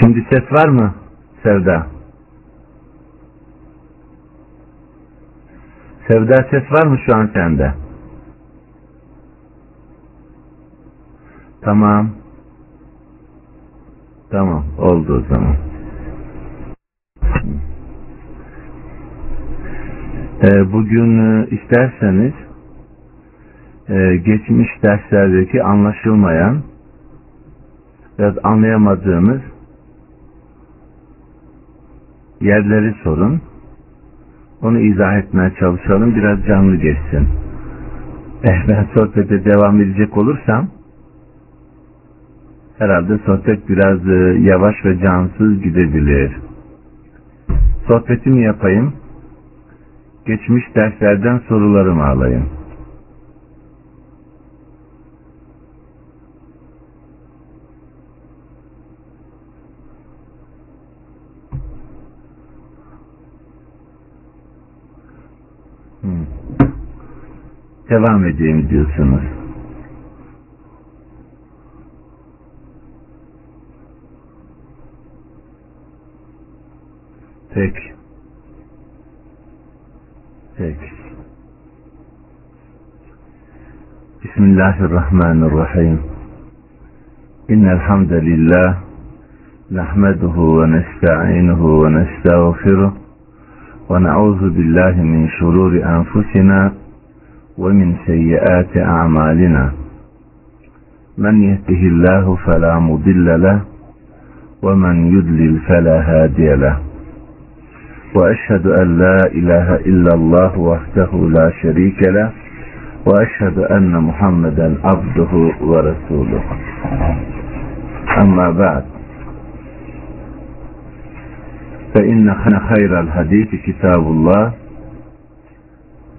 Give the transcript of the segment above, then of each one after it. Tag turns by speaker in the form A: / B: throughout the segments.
A: Şimdi ses var mı Sevda? Sevda ses var mı şu an sende? Tamam. Tamam oldu o zaman. Ee, bugün e, isterseniz e, geçmiş derslerdeki anlaşılmayan biraz anlayamadığımız yerleri sorun. Onu izah etmeye çalışalım. Biraz canlı geçsin. Eh, ben sohbete devam edecek olursam herhalde sohbet biraz e, yavaş ve cansız gidebilir. Sohbetimi yapayım. Geçmiş derslerden sorularımı alayım. Devam edeyim diyorsunuz. Peki. Peki. Bismillahirrahmanirrahim. İnnel hamdelellahi nahmeduhu ve nestainuhu ve nestağfiruh ونعوذ بالله من شرور أنفسنا ومن سيئات أعمالنا. من يهده الله فلا مضل له ومن يضلل فلا هادي له. وأشهد أن لا إله إلا الله وحده لا شريك له وأشهد أن محمدا عبده ورسوله. أما بعد فإن خير الحديث كتاب الله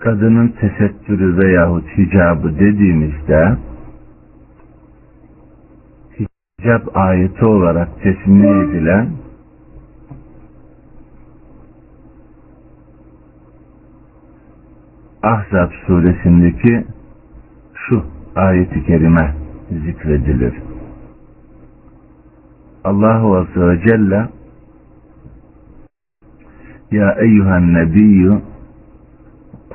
A: Kadının tesettürü veyahut hicabı dediğimizde hicab ayeti olarak tesmini edilen Ahzab suresindeki şu ayeti kerime zikredilir. Allahu Azze ve Celle Ya eyyühen nebiyyü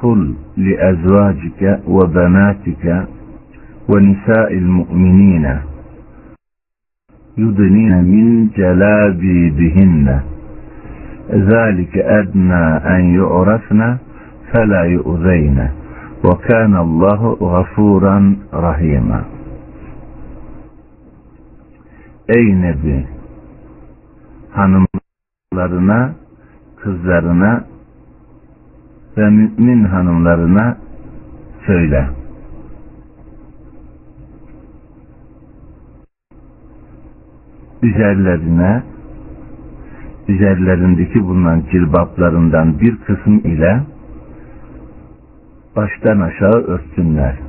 A: قل لأزواجك وبناتك ونساء المؤمنين يدنين من جلابيبهن ذلك أدنى أن يعرفن فلا يؤذين وكان الله غفورا رحيما Ey Nebi hanımlarına kızlarına ve mümin hanımlarına söyle. Üzerlerine üzerlerindeki bulunan cilbaplarından bir kısım ile baştan aşağı örtsünler.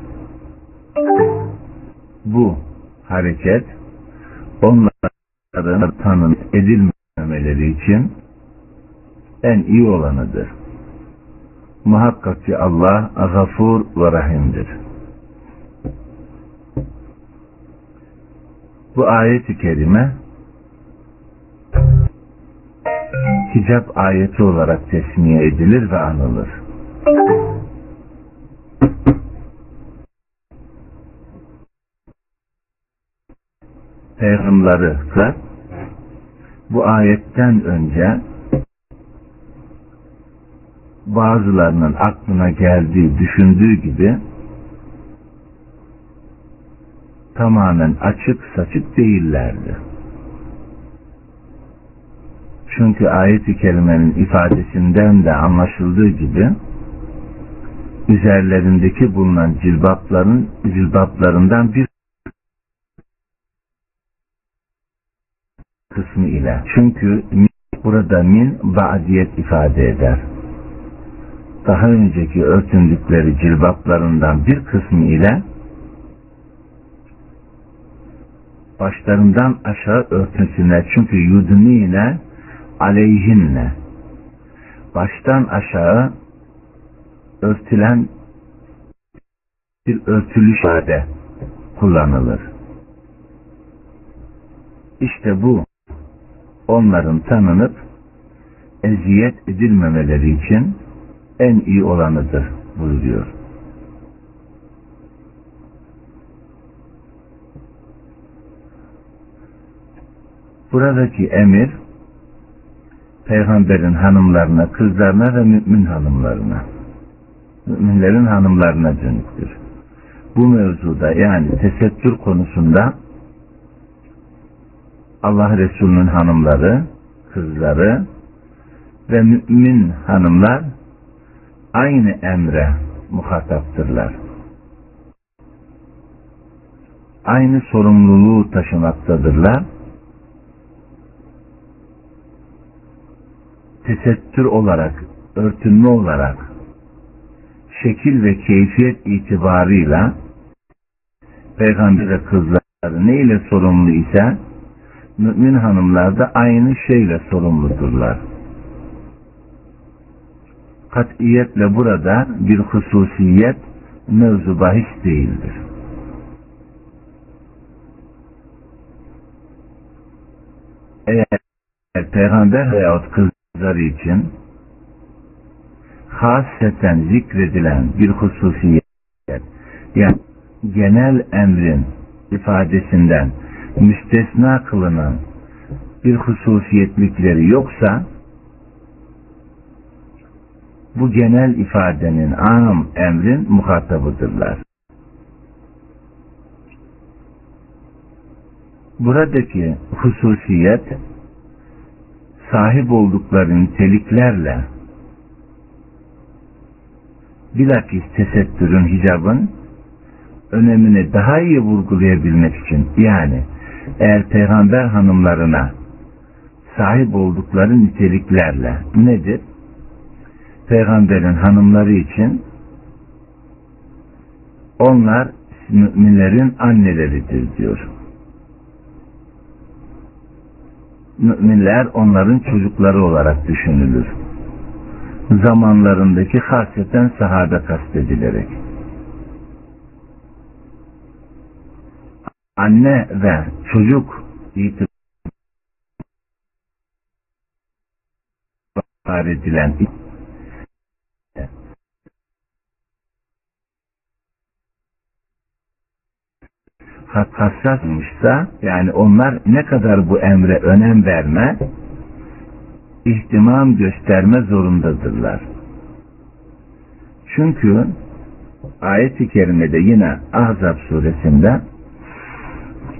A: Bu hareket onların tanım edilmemeleri için en iyi olanıdır. Muhakkak ki Allah gafur ve rahimdir. Bu ayet-i kerime hicap ayeti olarak tesmiye edilir ve anılır. Peygamberleri bu ayetten önce bazılarının aklına geldiği, düşündüğü gibi tamamen açık saçık değillerdi. Çünkü ayet-i kerimenin ifadesinden de anlaşıldığı gibi üzerlerindeki bulunan cilbapların cilbaplarından bir kısmı ile çünkü Burada min ba'diyet ifade eder. Daha önceki örtündükleri cilbaplarından bir kısmı ile başlarından aşağı örtünsünler. Çünkü yudnine aleyhinne baştan aşağı örtülen bir örtülüş ifade kullanılır. İşte bu onların tanınıp eziyet edilmemeleri için en iyi olanıdır buyuruyor. Buradaki emir peygamberin hanımlarına, kızlarına ve mümin hanımlarına müminlerin hanımlarına dönüktür. Bu mevzuda yani tesettür konusunda Allah Resulü'nün hanımları, kızları ve mümin hanımlar aynı emre muhataptırlar. Aynı sorumluluğu taşımaktadırlar. Tesettür olarak, örtünme olarak, şekil ve keyfiyet itibarıyla peygamber ve kızları ne ile sorumlu ise mümin hanımlar da aynı şeyle sorumludurlar. Katiyetle burada bir hususiyet mevzu bahis değildir. Eğer peygamber veyahut kızları için haseten zikredilen bir hususiyet yani genel emrin ifadesinden müstesna kılınan bir hususiyetlikleri yoksa bu genel ifadenin am emrin muhatabıdırlar. Buradaki hususiyet sahip oldukları niteliklerle bilakis tesettürün, hicabın önemini daha iyi vurgulayabilmek için yani eğer peygamber hanımlarına sahip oldukları niteliklerle nedir? Peygamberin hanımları için onlar müminlerin anneleridir diyor. Müminler onların çocukları olarak düşünülür. Zamanlarındaki hasreten sahabe kastedilerek. anne ve çocuk itibar edilen hassasmışsa yani onlar ne kadar bu emre önem verme ihtimam gösterme zorundadırlar. Çünkü ayet-i kerimede yine Ahzab suresinde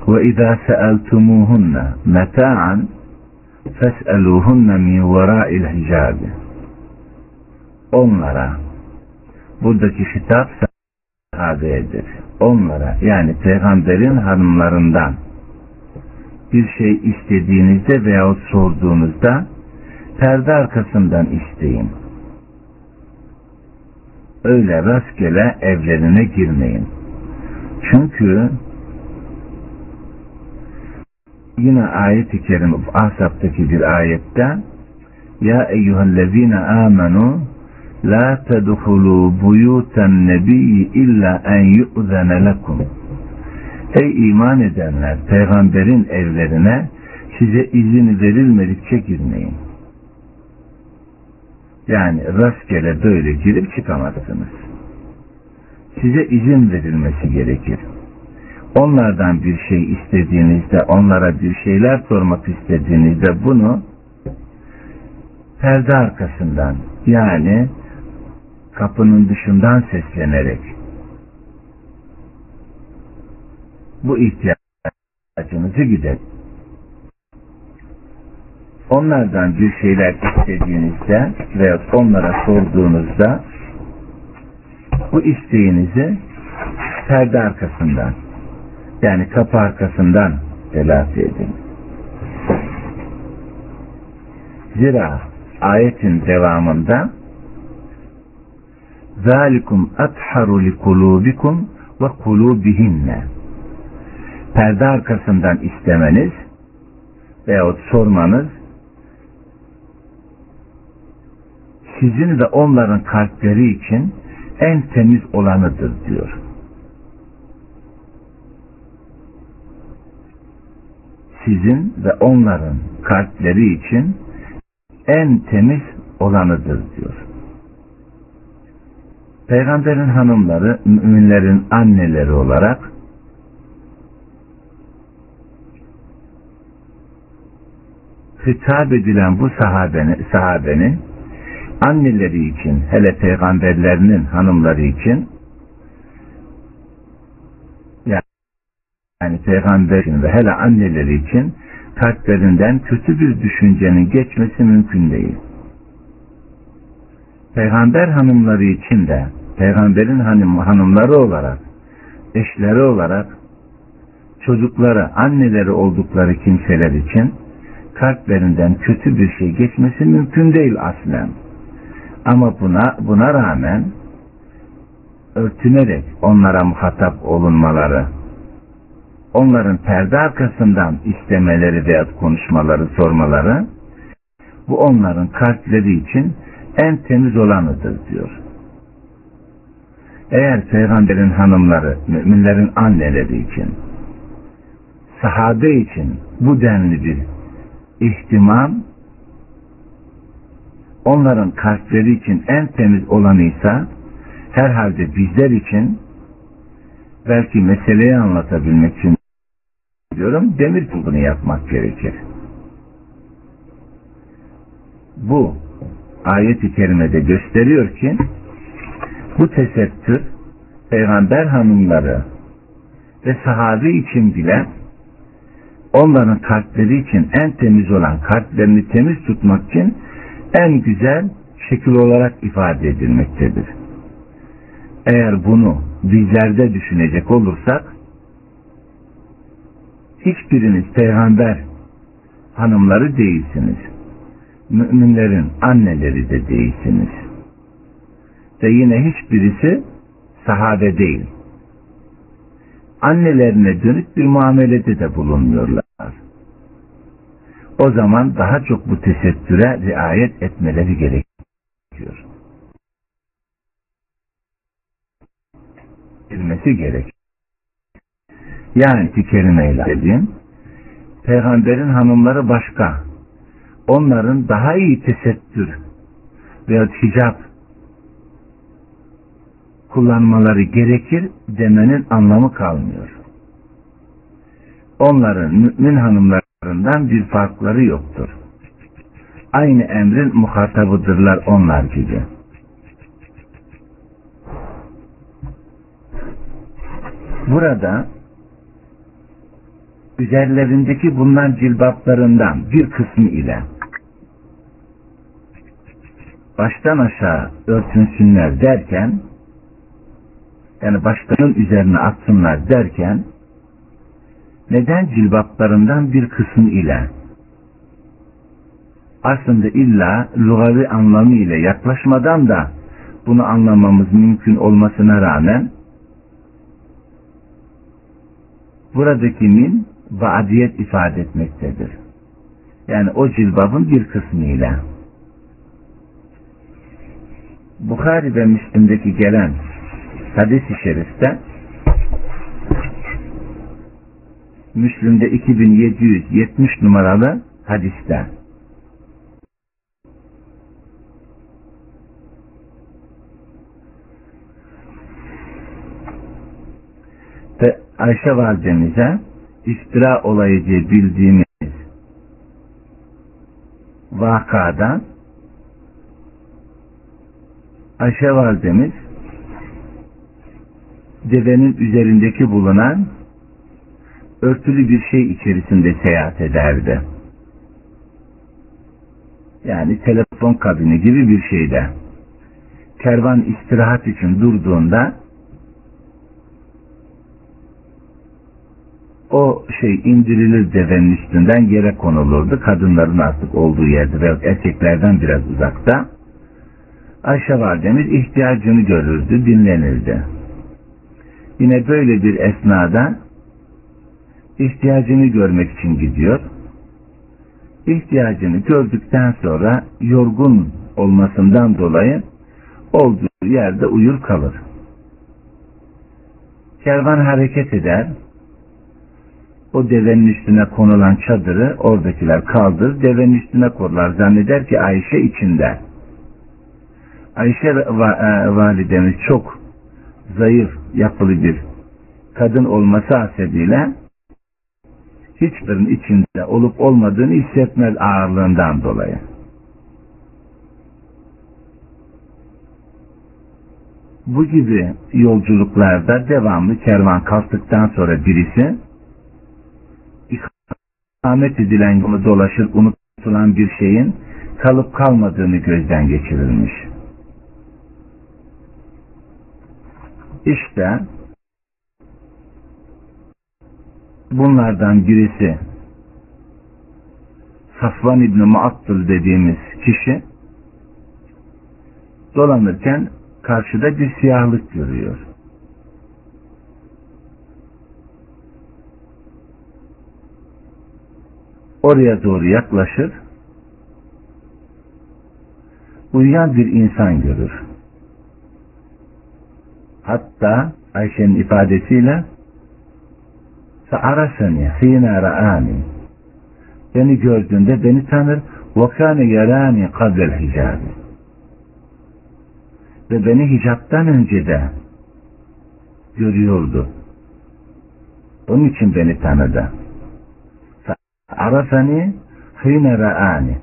A: ve izâ se'eltumûhunne meta'an fes'elûhunne min verâil hicâbi onlara buradaki hitap sahabeyedir. Onlara yani peygamberin hanımlarından bir şey istediğinizde veyahut sorduğunuzda perde arkasından isteyin. Öyle rastgele evlerine girmeyin. Çünkü yine ayet-i kerim Ahzab'daki bir ayette Ya eyyühellezine amenu la tedhulu buyuten nebiyyi illa en yu'zene lekum Ey iman edenler peygamberin evlerine size izin verilmedikçe girmeyin. Yani rastgele böyle girip çıkamazsınız. Size izin verilmesi gerekir onlardan bir şey istediğinizde, onlara bir şeyler sormak istediğinizde bunu perde arkasından yani kapının dışından seslenerek bu ihtiyacınızı gider. Onlardan bir şeyler istediğinizde veya onlara sorduğunuzda bu isteğinizi perde arkasından yani kapı arkasından telafi edin. Zira ayetin devamında zalikum atharu li kulubikum ve kulubihinne perde arkasından istemeniz veyahut sormanız sizin ve onların kalpleri için en temiz olanıdır diyor. Sizin ve onların kalpleri için en temiz olanıdır diyor. Peygamberin hanımları müminlerin anneleri olarak hitap edilen bu sahabenin, sahabenin anneleri için hele peygamberlerinin hanımları için yani peygamberin ve hele anneleri için kalplerinden kötü bir düşüncenin geçmesi mümkün değil. Peygamber hanımları için de peygamberin hanım, hanımları olarak eşleri olarak çocukları, anneleri oldukları kimseler için kalplerinden kötü bir şey geçmesi mümkün değil aslen. Ama buna buna rağmen örtünerek onlara muhatap olunmaları, onların perde arkasından istemeleri veya konuşmaları, sormaları, bu onların kalpleri için en temiz olanıdır diyor. Eğer peygamberin hanımları, müminlerin anneleri için, sahabe için bu denli bir ihtimam onların kalpleri için en temiz olanıysa herhalde bizler için belki meseleyi anlatabilmek için diyorum demir kulunu yapmak gerekir. Bu ayet-i kerimede gösteriyor ki bu tesettür peygamber hanımları ve sahabe için bile onların kalpleri için en temiz olan kalplerini temiz tutmak için en güzel şekil olarak ifade edilmektedir. Eğer bunu bizlerde düşünecek olursak hiçbiriniz peygamber hanımları değilsiniz. Müminlerin anneleri de değilsiniz. Ve yine hiçbirisi sahabe değil. Annelerine dönük bir muamelede de bulunmuyorlar. O zaman daha çok bu tesettüre riayet etmeleri gerekiyor. Bilmesi gerek. Yani kelimeyle dediğim peygamberin hanımları başka. Onların daha iyi tesettür veya hicap kullanmaları gerekir demenin anlamı kalmıyor. Onların mümin hanımlarından bir farkları yoktur. Aynı emrin muhatabıdırlar onlar gibi. Burada üzerlerindeki bulunan cilbaplarından bir kısmı ile baştan aşağı örtünsünler derken yani başlarının üzerine atsınlar derken neden cilbaplarından bir kısmı ile aslında illa lugavi anlamı ile yaklaşmadan da bunu anlamamız mümkün olmasına rağmen buradaki min vaadiyet ifade etmektedir. Yani o cilbabın bir kısmıyla. Bukhari ve Müslim'deki gelen hadis-i şerifte Müslüm'de 2770 numaralı hadiste. Ve Ayşe validemize iftira olayı diye bildiğimiz vakada Ayşe validemiz devenin üzerindeki bulunan örtülü bir şey içerisinde seyahat ederdi. Yani telefon kabini gibi bir şeyde. Kervan istirahat için durduğunda o şey indirilir devenin üstünden yere konulurdu. Kadınların artık olduğu yerde ve erkeklerden biraz uzakta. Ayşe validemiz ihtiyacını görürdü, dinlenirdi. Yine böyle bir esnada ihtiyacını görmek için gidiyor. İhtiyacını gördükten sonra yorgun olmasından dolayı olduğu yerde uyur kalır. Kervan hareket eder. O devenin üstüne konulan çadırı oradakiler kaldır. Devenin üstüne korlar. Zanneder ki Ayşe içinde. Ayşe e, validemiz çok zayıf yapılı bir kadın olması hasebiyle hiçbirinin içinde olup olmadığını hissetmez ağırlığından dolayı. Bu gibi yolculuklarda devamlı kervan kalktıktan sonra birisi ikamet edilen yolu dolaşır unutulan bir şeyin kalıp kalmadığını gözden geçirilmiş. İşte bunlardan birisi Safvan İbni Muattul dediğimiz kişi dolanırken karşıda bir siyahlık görüyor. Oraya doğru yaklaşır. Uyuyan bir insan görür. Hatta Ayşe'nin ifadesiyle فَعَرَسَنِي حِينَ رَآنِي Beni gördüğünde beni tanır وَكَانَ يَرَانِي قَبْلَ الْحِجَابِ Ve beni hicaptan önce de görüyordu. Onun için beni tanıdı. Arafani hine ra'ani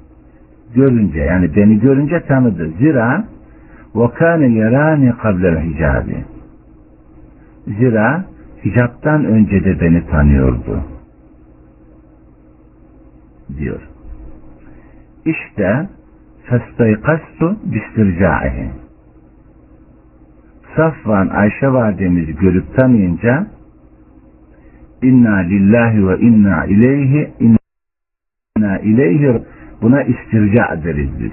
A: görünce yani beni görünce tanıdı. Zira ve kâne yerâni kablel hicabi Zira hicaptan önce de beni tanıyordu. Diyor. İşte festaykastu bistircaihi. Safvan Ayşe validemizi görüp tanıyınca inna lillahi ve inna ileyhi inna ileyhi buna istirca ederiz biz.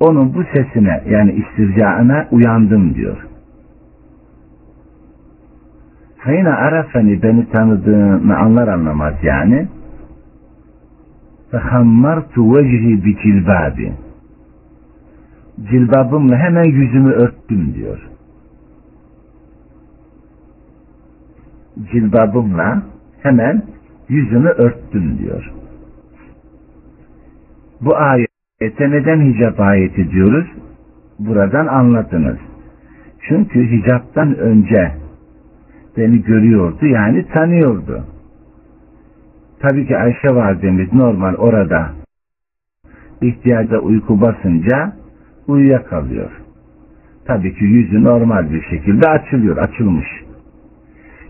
A: Onun bu sesine yani istircaına uyandım diyor. Hayna arafeni beni tanıdığını anlar anlamaz yani. Fehammartu vecihi bi cilbabi. Cilbabımla hemen yüzümü örttüm diyor. Cilbabımla hemen yüzümü örttüm diyor. Bu ayete neden hicap ayeti diyoruz? Buradan anladınız. Çünkü hicaptan önce beni görüyordu yani tanıyordu. Tabii ki Ayşe validemiz normal orada ihtiyaca uyku basınca uyuyakalıyor. Tabii ki yüzü normal bir şekilde açılıyor, açılmış.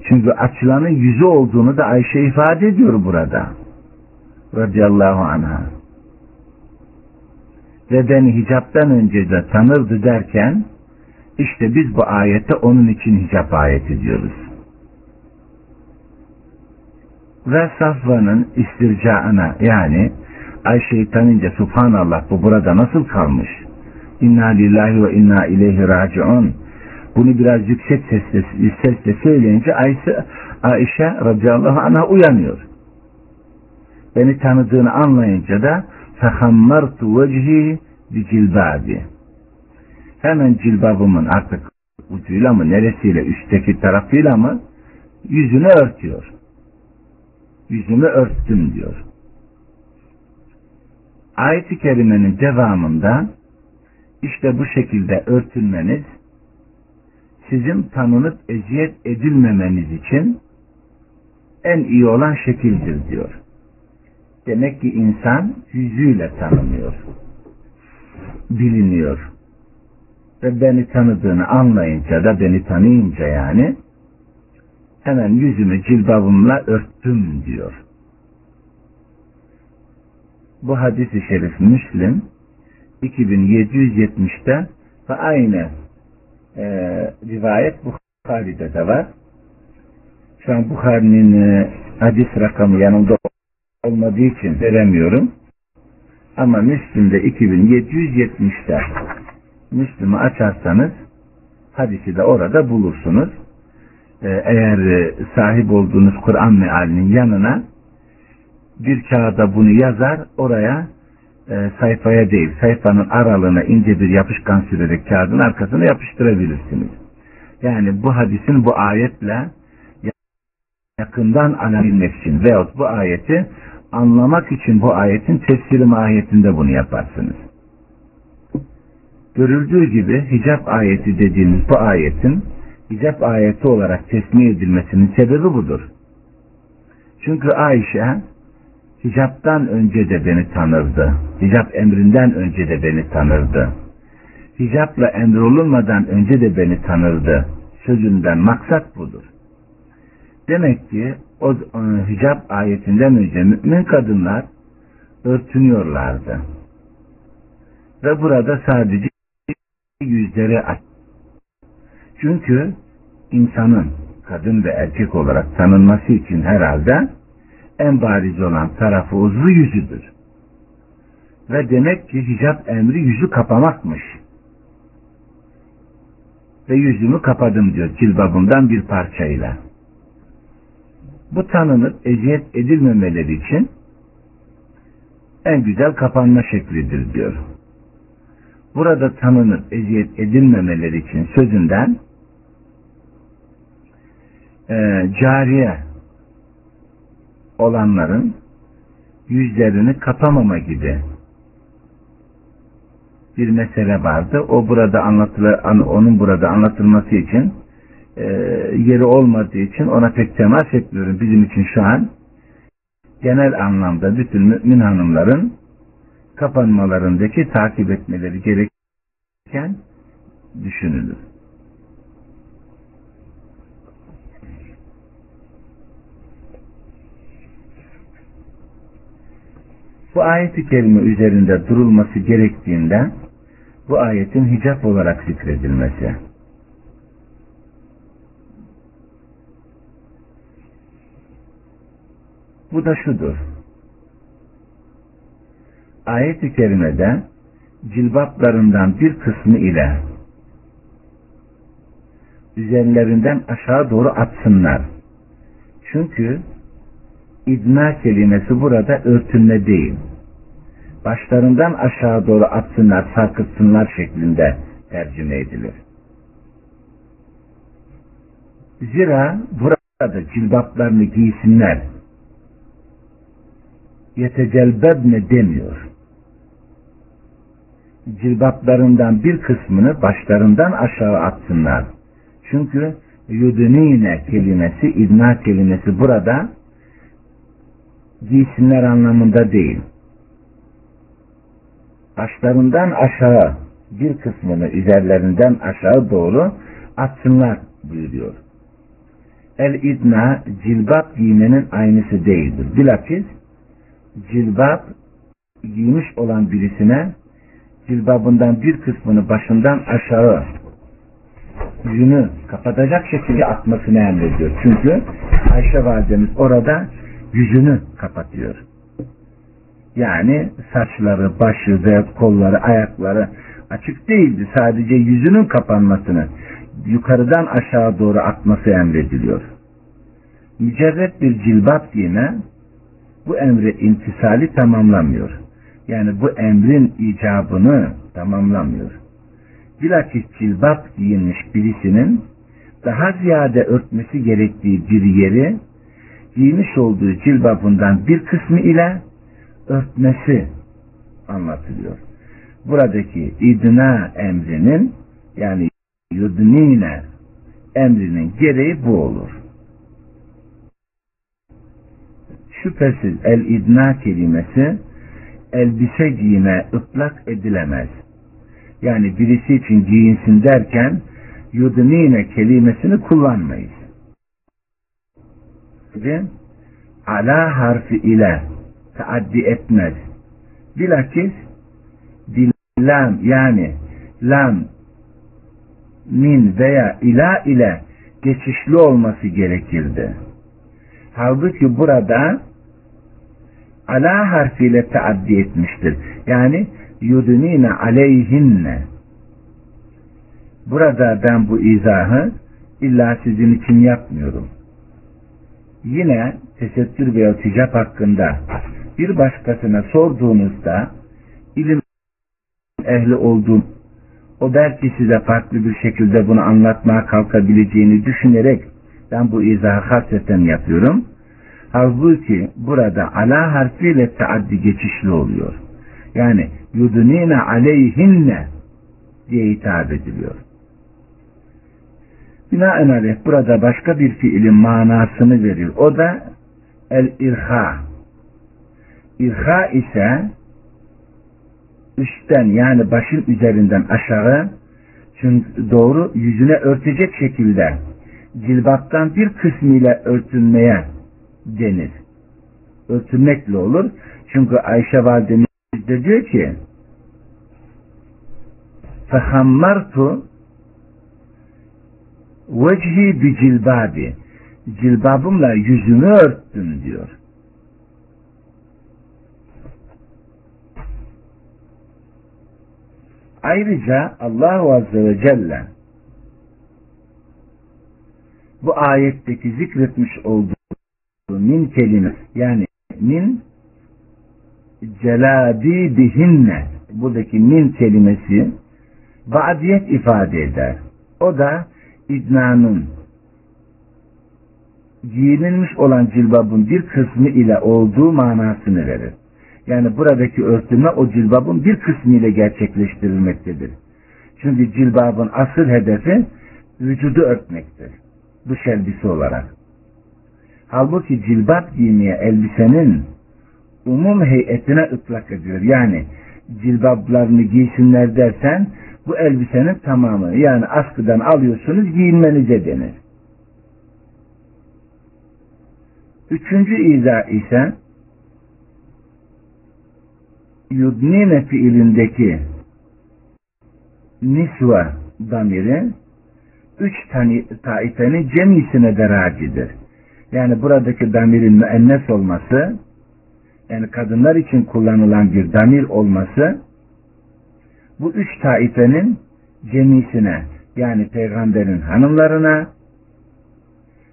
A: Çünkü açılanın yüzü olduğunu da Ayşe ifade ediyor burada. Radiyallahu anha. Ve beni hicaptan önce de tanırdı derken işte biz bu ayette onun için hicap ayeti diyoruz ve Safvan'ın istircaına yani Ayşe'yi tanınca Subhanallah bu burada nasıl kalmış? İnna lillahi ve inna ileyhi raciun. Bunu biraz yüksek sesle, sesle söyleyince Ayşe, Ayşe radıyallahu anh'a uyanıyor. Beni tanıdığını anlayınca da fehammartu vecihi bi cilbabi. Hemen cilbabımın artık ucuyla mı neresiyle üstteki tarafıyla mı yüzünü örtüyor yüzümü örttüm diyor. Ayet-i Kerime'nin devamında işte bu şekilde örtünmeniz sizin tanınıp eziyet edilmemeniz için en iyi olan şekildir diyor. Demek ki insan yüzüyle tanınıyor. Biliniyor. Ve beni tanıdığını anlayınca da beni tanıyınca yani hemen yüzümü cilbabımla örttüm diyor. Bu hadisi şerif Müslim 2770'te ve aynı e, rivayet Bukhari'de de var. Şu an Bukhari'nin e, hadis rakamı yanımda olmadığı için veremiyorum. Ama Müslim'de 2770'te Müslüm'ü açarsanız hadisi de orada bulursunuz. Ee, eğer e, sahip olduğunuz Kur'an mealinin yanına bir kağıda bunu yazar oraya e, sayfaya değil sayfanın aralığına ince bir yapışkan sürerek kağıdın arkasına yapıştırabilirsiniz. Yani bu hadisin bu ayetle yakından alabilmek için veyahut bu ayeti anlamak için bu ayetin tefsiri mahiyetinde bunu yaparsınız. Görüldüğü gibi hicap ayeti dediğimiz bu ayetin hicap ayeti olarak tesmih edilmesinin sebebi budur. Çünkü Ayşe hicaptan önce de beni tanırdı. Hicap emrinden önce de beni tanırdı. Hicapla emrolunmadan önce de beni tanırdı. Sözünden maksat budur. Demek ki o e, hicap ayetinden önce mümin kadınlar örtünüyorlardı. Ve burada sadece yüzleri aç. Çünkü insanın kadın ve erkek olarak tanınması için herhalde en bariz olan tarafı uzvu yüzüdür. Ve demek ki hicap emri yüzü kapamakmış. Ve yüzümü kapadım diyor cilbabımdan bir parçayla. Bu tanınıp eziyet edilmemeleri için en güzel kapanma şeklidir diyor. Burada tanınıp eziyet edilmemeleri için sözünden e, cariye olanların yüzlerini kapamama gibi bir mesele vardı. O burada anlatılır, onun burada anlatılması için e, yeri olmadığı için ona pek temas etmiyorum. Bizim için şu an genel anlamda bütün mümin hanımların kapanmalarındaki takip etmeleri gereken düşünülür. Bu ayeti kelime üzerinde durulması gerektiğinden bu ayetin hicap olarak zikredilmesi. Bu da şudur. Ayet-i kerimede cilbaplarından bir kısmı ile üzerlerinden aşağı doğru atsınlar. Çünkü idna kelimesi burada örtünme değil. Başlarından aşağı doğru atsınlar, sarkıtsınlar şeklinde tercüme edilir. Zira burada cilbaplarını giysinler, yetecelbebne demiyor. Cilbaplarından bir kısmını başlarından aşağı atsınlar. Çünkü yudunine kelimesi, idna kelimesi burada giysinler anlamında değil. Başlarından aşağı bir kısmını üzerlerinden aşağı doğru atsınlar buyuruyor. El idna cilbap giymenin aynısı değildir. Bilakis cilbap giymiş olan birisine cilbabından bir kısmını başından aşağı yüzünü kapatacak şekilde atmasını emrediyor. Çünkü Ayşe validemiz orada yüzünü kapatıyor. Yani saçları, başı ve kolları, ayakları açık değildi. Sadece yüzünün kapanmasını yukarıdan aşağı doğru atması emrediliyor. Mücerret bir cilbap yine bu emri intisali tamamlamıyor. Yani bu emrin icabını tamamlamıyor. Bilakis cilbap giyinmiş birisinin daha ziyade örtmesi gerektiği bir yeri giymiş olduğu cilbabından bir kısmı ile örtmesi anlatılıyor. Buradaki idna emrinin yani yudnine emrinin gereği bu olur. Şüphesiz el-idna kelimesi elbise giyime ıplak edilemez. Yani birisi için giyinsin derken yudnine kelimesini kullanmayız. Ve ala harfi ile taaddi etmez. Bilakis lam yani lam min veya ila ile geçişli olması gerekirdi. Halbuki burada ala harfiyle taaddi etmiştir. Yani yudunine aleyhinne. Burada ben bu izahı illa sizin için yapmıyorum. Yine tesettür ve ilticap hakkında bir başkasına sorduğunuzda ilim ehli olduğum o belki size farklı bir şekilde bunu anlatmaya kalkabileceğini düşünerek ben bu izahı hasreten yapıyorum. Halbuki burada ala harfiyle taaddi geçişli oluyor. Yani yudunine aleyhinne diye hitap ediliyor. Binaenaleyh burada başka bir fiilin manasını veriyor. O da el-irha. İrha ise üstten yani başın üzerinden aşağı çünkü doğru yüzüne örtecek şekilde cilbattan bir kısmıyla örtünmeye denir. Örtünmekle olur. Çünkü Ayşe validemiz de diyor ki fehammartu vecihi bi cilbabi cilbabımla yüzümü örttüm diyor. Ayrıca Allah Azze ve Celle bu ayetteki zikretmiş olduğu min kelime yani min celadi bihinne buradaki min kelimesi badiyet ifade eder. O da idnanın giyinilmiş olan cilbabın bir kısmı ile olduğu manasını verir. Yani buradaki örtülme o cilbabın bir kısmı ile gerçekleştirilmektedir. Çünkü cilbabın asıl hedefi vücudu örtmektir. Dış elbise olarak. Halbuki cilbap giymeye elbisenin umum heyetine ıtlak ediyor. Yani cilbaplarını giysinler dersen bu elbisenin tamamı yani askıdan alıyorsunuz giyinmenize denir. Üçüncü izah ise yudnine fiilindeki nisva damiri üç tane taifenin cemisine de racidir. Yani buradaki damirin müennes olması yani kadınlar için kullanılan bir damir olması bu üç taifenin cemisine yani peygamberin hanımlarına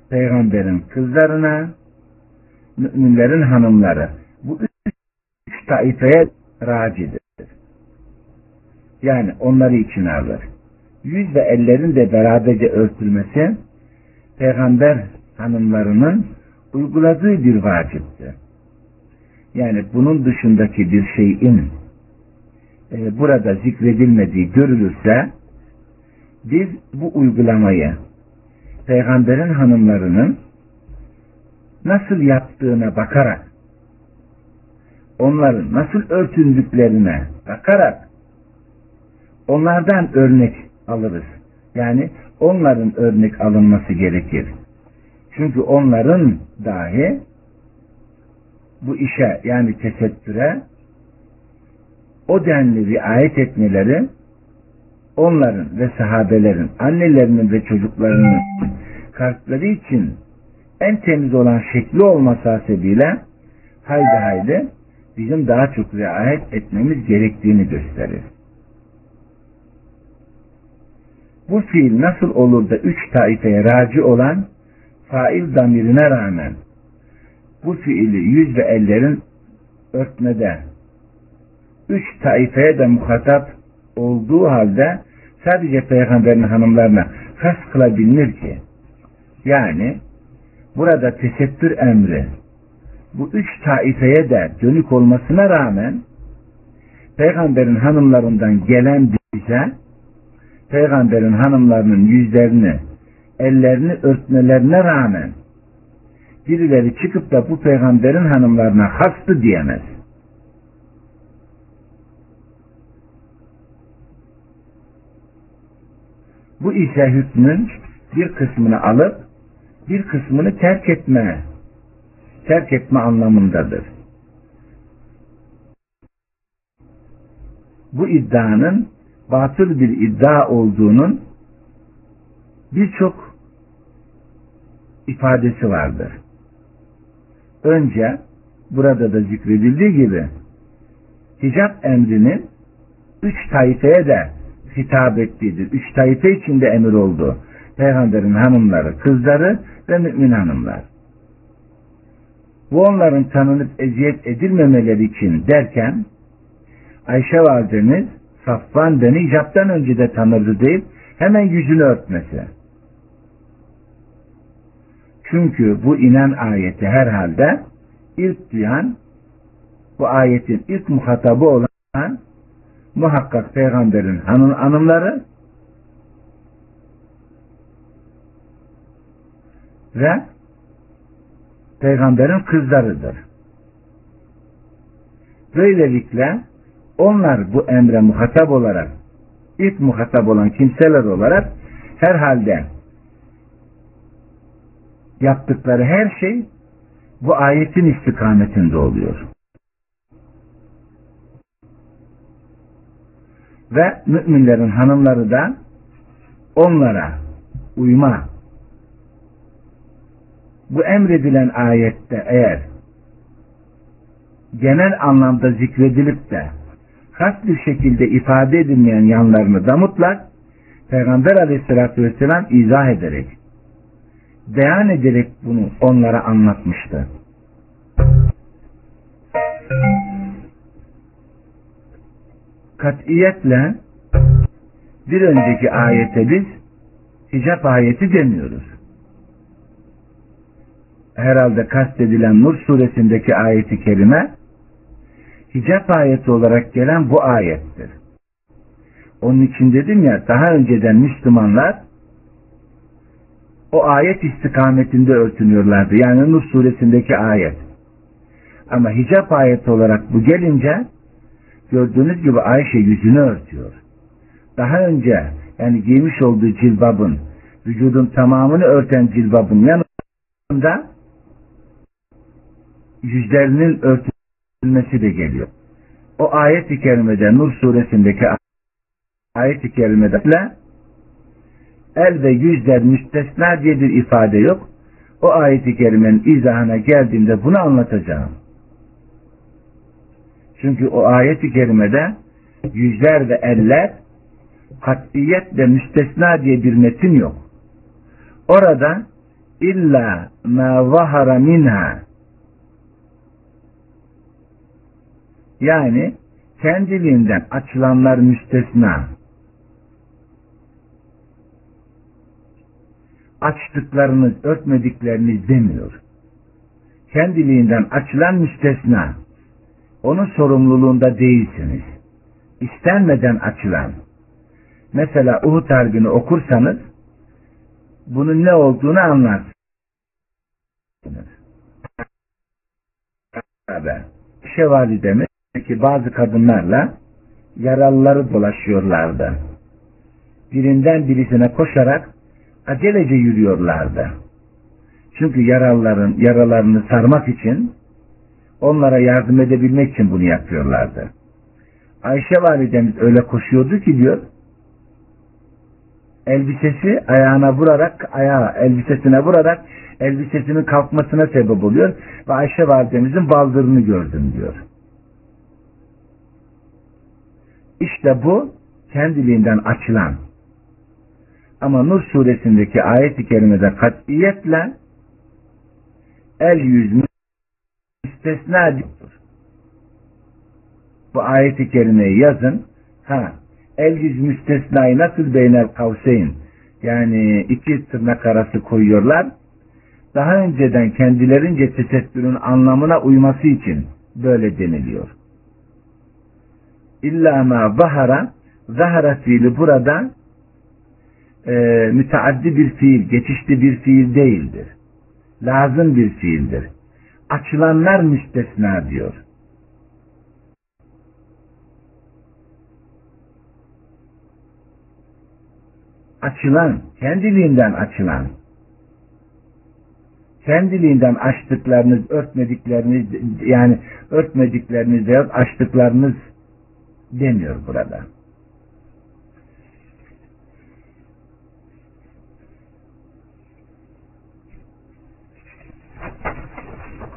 A: peygamberin kızlarına müminlerin hanımları bu üç taifeye racidir. Yani onları içine alır. Yüz ve ellerin de beraberce örtülmesi peygamber hanımlarının uyguladığı bir vaciptir. Yani bunun dışındaki bir şeyin e, burada zikredilmediği görülürse biz bu uygulamayı peygamberin hanımlarının nasıl yaptığına bakarak onların nasıl örtündüklerine bakarak onlardan örnek alırız. Yani onların örnek alınması gerekir. Çünkü onların dahi bu işe yani tesettüre o denli riayet etmeleri onların ve sahabelerin annelerinin ve çocuklarının kalpleri için en temiz olan şekli olması hasebiyle haydi haydi bizim daha çok riayet etmemiz gerektiğini gösterir. Bu fiil nasıl olur da üç taifeye raci olan fail damirine rağmen bu fiili yüz ve ellerin örtmede üç taifeye de muhatap olduğu halde sadece peygamberin hanımlarına has kılabilir ki yani burada tesettür emri bu üç taifeye de dönük olmasına rağmen peygamberin hanımlarından gelen bize peygamberin hanımlarının yüzlerini ellerini örtmelerine rağmen birileri çıkıp da bu peygamberin hanımlarına hastı diyemez. Bu ise hükmün bir kısmını alıp bir kısmını terk etme terk etme anlamındadır. Bu iddianın batıl bir iddia olduğunun birçok ifadesi vardır. önce burada da zikredildiği gibi hicap emrinin üç taifeye de hitap ettiğidir. Üç taife içinde emir oldu. Peygamberin hanımları, kızları ve mümin hanımlar. Bu onların tanınıp eziyet edilmemeleri için derken Ayşe validemiz Safvan beni icaptan önce de tanırdı deyip hemen yüzünü örtmesi. Çünkü bu inen ayeti herhalde ilk duyan bu ayetin ilk muhatabı olan muhakkak peygamberin hanım hanımları ve peygamberin kızlarıdır. Böylelikle onlar bu emre muhatap olarak ilk muhatap olan kimseler olarak herhalde yaptıkları her şey bu ayetin istikametinde oluyor. Ve müminlerin hanımları da onlara uyma bu emredilen ayette eğer genel anlamda zikredilip de has bir şekilde ifade edilmeyen yanlarını da mutlak Peygamber aleyhissalatü vesselam izah ederek beyan ederek bunu onlara anlatmıştı. Katiyetle bir önceki ayete biz hicap ayeti demiyoruz. Herhalde kastedilen Nur suresindeki ayeti kerime hicap ayeti olarak gelen bu ayettir. Onun için dedim ya daha önceden Müslümanlar o ayet istikametinde örtünüyorlardı. Yani Nur suresindeki ayet. Ama hicap ayeti olarak bu gelince gördüğünüz gibi Ayşe yüzünü örtüyor. Daha önce yani giymiş olduğu cilbabın vücudun tamamını örten cilbabın yanında yüzlerinin örtülmesi de geliyor. O ayet-i kerimede Nur suresindeki ayet-i kerimede el ve yüzler müstesna diye bir ifade yok. O ayet-i kerimenin izahına geldiğimde bunu anlatacağım. Çünkü o ayet-i kerimede yüzler ve eller katiyetle müstesna diye bir metin yok. Orada illa ma zahara minha yani kendiliğinden açılanlar müstesna açtıklarınız, örtmedikleriniz demiyor. Kendiliğinden açılan müstesna. Onun sorumluluğunda değilsiniz. İstenmeden açılan. Mesela Uhud Harbi'ni okursanız bunun ne olduğunu anlarsınız. Şevalidemiz ki bazı kadınlarla yaralıları dolaşıyorlardı. Birinden birisine koşarak acelece yürüyorlardı. Çünkü yaralıların yaralarını sarmak için onlara yardım edebilmek için bunu yapıyorlardı. Ayşe validemiz öyle koşuyordu ki diyor elbisesi ayağına vurarak ayağı elbisesine vurarak elbisesinin kalkmasına sebep oluyor ve Ayşe validemizin baldırını gördüm diyor. İşte bu kendiliğinden açılan ama Nur suresindeki ayet-i kerimede katiyetle el yüz müstesna diyordur. Bu ayet-i kerimeyi yazın. Ha, el yüz müstesnayı nasıl beynel kavseyn yani iki tırnak arası koyuyorlar. Daha önceden kendilerince tesettürün anlamına uyması için böyle deniliyor. İlla ma zahara zahara fiili burada e, müteaddi bir fiil, geçişli bir fiil değildir. Lazım bir fiildir. Açılanlar müstesna diyor. Açılan, kendiliğinden açılan, kendiliğinden açtıklarınız, örtmedikleriniz, yani örtmedikleriniz de açtıklarınız demiyor burada.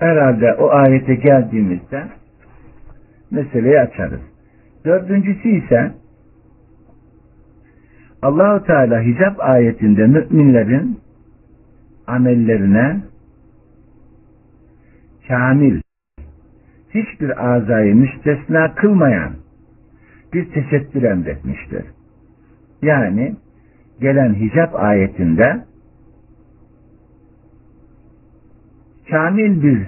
A: Herhalde o ayete geldiğimizde meseleyi açarız. Dördüncüsü ise Allahu Teala hicap ayetinde müminlerin amellerine kamil hiçbir azayı müstesna kılmayan bir tesettür emretmiştir. Yani gelen hicap ayetinde kamil bir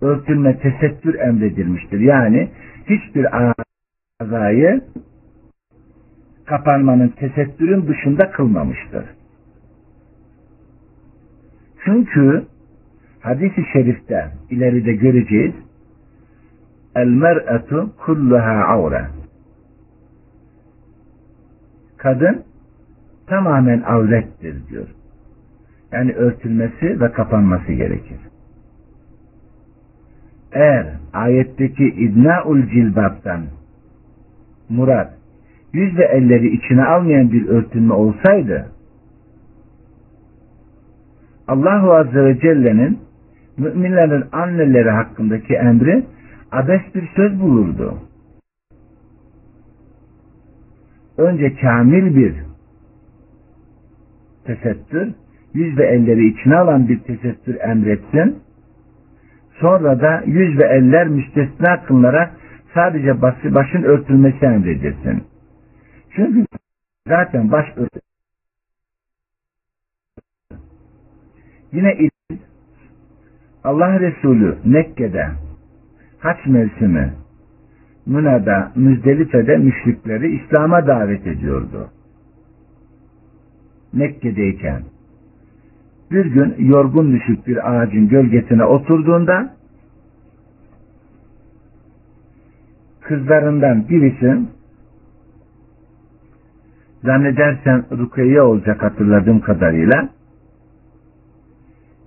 A: örtülme tesettür emredilmiştir. Yani hiçbir azayı kapanmanın tesettürün dışında kılmamıştır. Çünkü hadisi şerifte ileride göreceğiz el mer'atu kulluha avre kadın tamamen avrettir diyor. Yani örtülmesi ve kapanması gerekir. Eğer ayetteki idnaul cilbaptan murat yüz ve elleri içine almayan bir örtünme olsaydı Allahu Azze ve Celle'nin müminlerin anneleri hakkındaki emri abes bir söz bulurdu. Önce kamil bir tesettür, yüz ve elleri içine alan bir tesettür emretsin. Sonra da yüz ve eller müstesna kıllara sadece başın örtülmesi emredilsin. Çünkü zaten baş örtülmesi Yine Allah Resulü Mekke'de haç mevsimi Müna'da, Müzdelife'de müşrikleri İslam'a davet ediyordu. Mekke'deyken bir gün yorgun düşük bir ağacın gölgesine oturduğunda kızlarından birisi zannedersem Rukiye olacak hatırladığım kadarıyla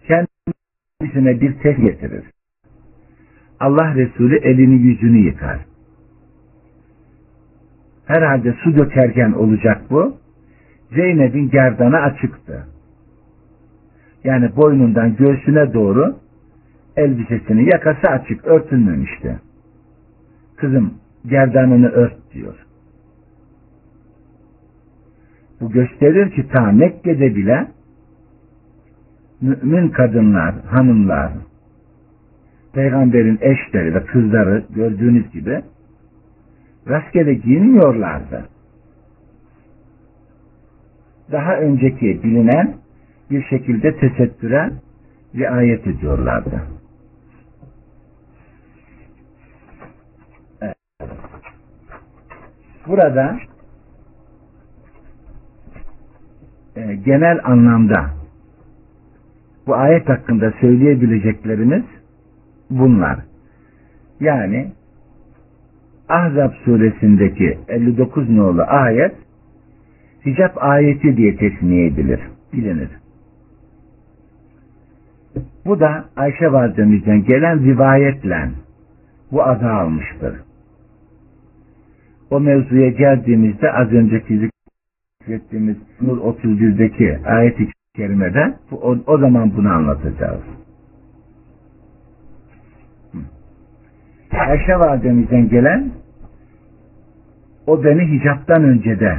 A: kendisine bir tes getirir. Allah Resulü elini yüzünü yıkar. Herhalde su dökerken olacak bu. Zeynep'in gerdanı açıktı. Yani boynundan göğsüne doğru elbisesini yakası açık örtünmemişti. Kızım gerdanını ört diyor. Bu gösterir ki ta Mekke'de bile mümin kadınlar, hanımlar, peygamberin eşleri ve kızları gördüğünüz gibi rastgele giyinmiyorlardı. Daha önceki bilinen bir şekilde tesettüre riayet ediyorlardı. Burada e, genel anlamda bu ayet hakkında söyleyebileceklerimiz bunlar. Yani Ahzab suresindeki 59 nolu ayet hicap ayeti diye tesmiye edilir, bilinir. Bu da Ayşe validemizden gelen rivayetle bu adı almıştır. O mevzuya geldiğimizde az önceki zikrettiğimiz Nur 31'deki ayet-i kerimede o, o zaman bunu anlatacağız. Ayşe validemizden gelen o beni hicaptan önce de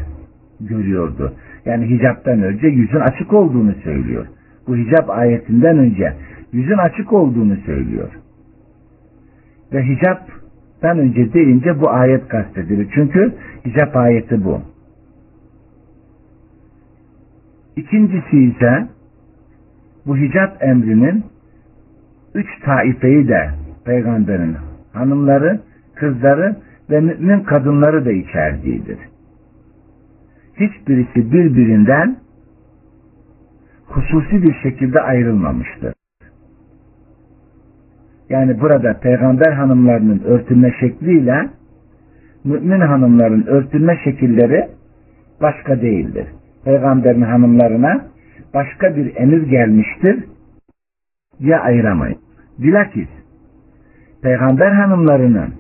A: görüyordu. Yani hicaptan önce yüzün açık olduğunu söylüyor. Bu hicap ayetinden önce yüzün açık olduğunu söylüyor. Ve hicaptan önce deyince bu ayet kastedilir. Çünkü hicap ayeti bu. İkincisi ise bu hicap emrinin üç taifeyi de peygamberin hanımları, kızları ve mümin kadınları da içerdiğidir. Hiçbirisi birbirinden hususi bir şekilde ayrılmamıştır. Yani burada peygamber hanımlarının örtünme şekliyle mümin hanımların örtünme şekilleri başka değildir. Peygamberin hanımlarına başka bir emir gelmiştir ya ayıramayın. Bilakis peygamber hanımlarının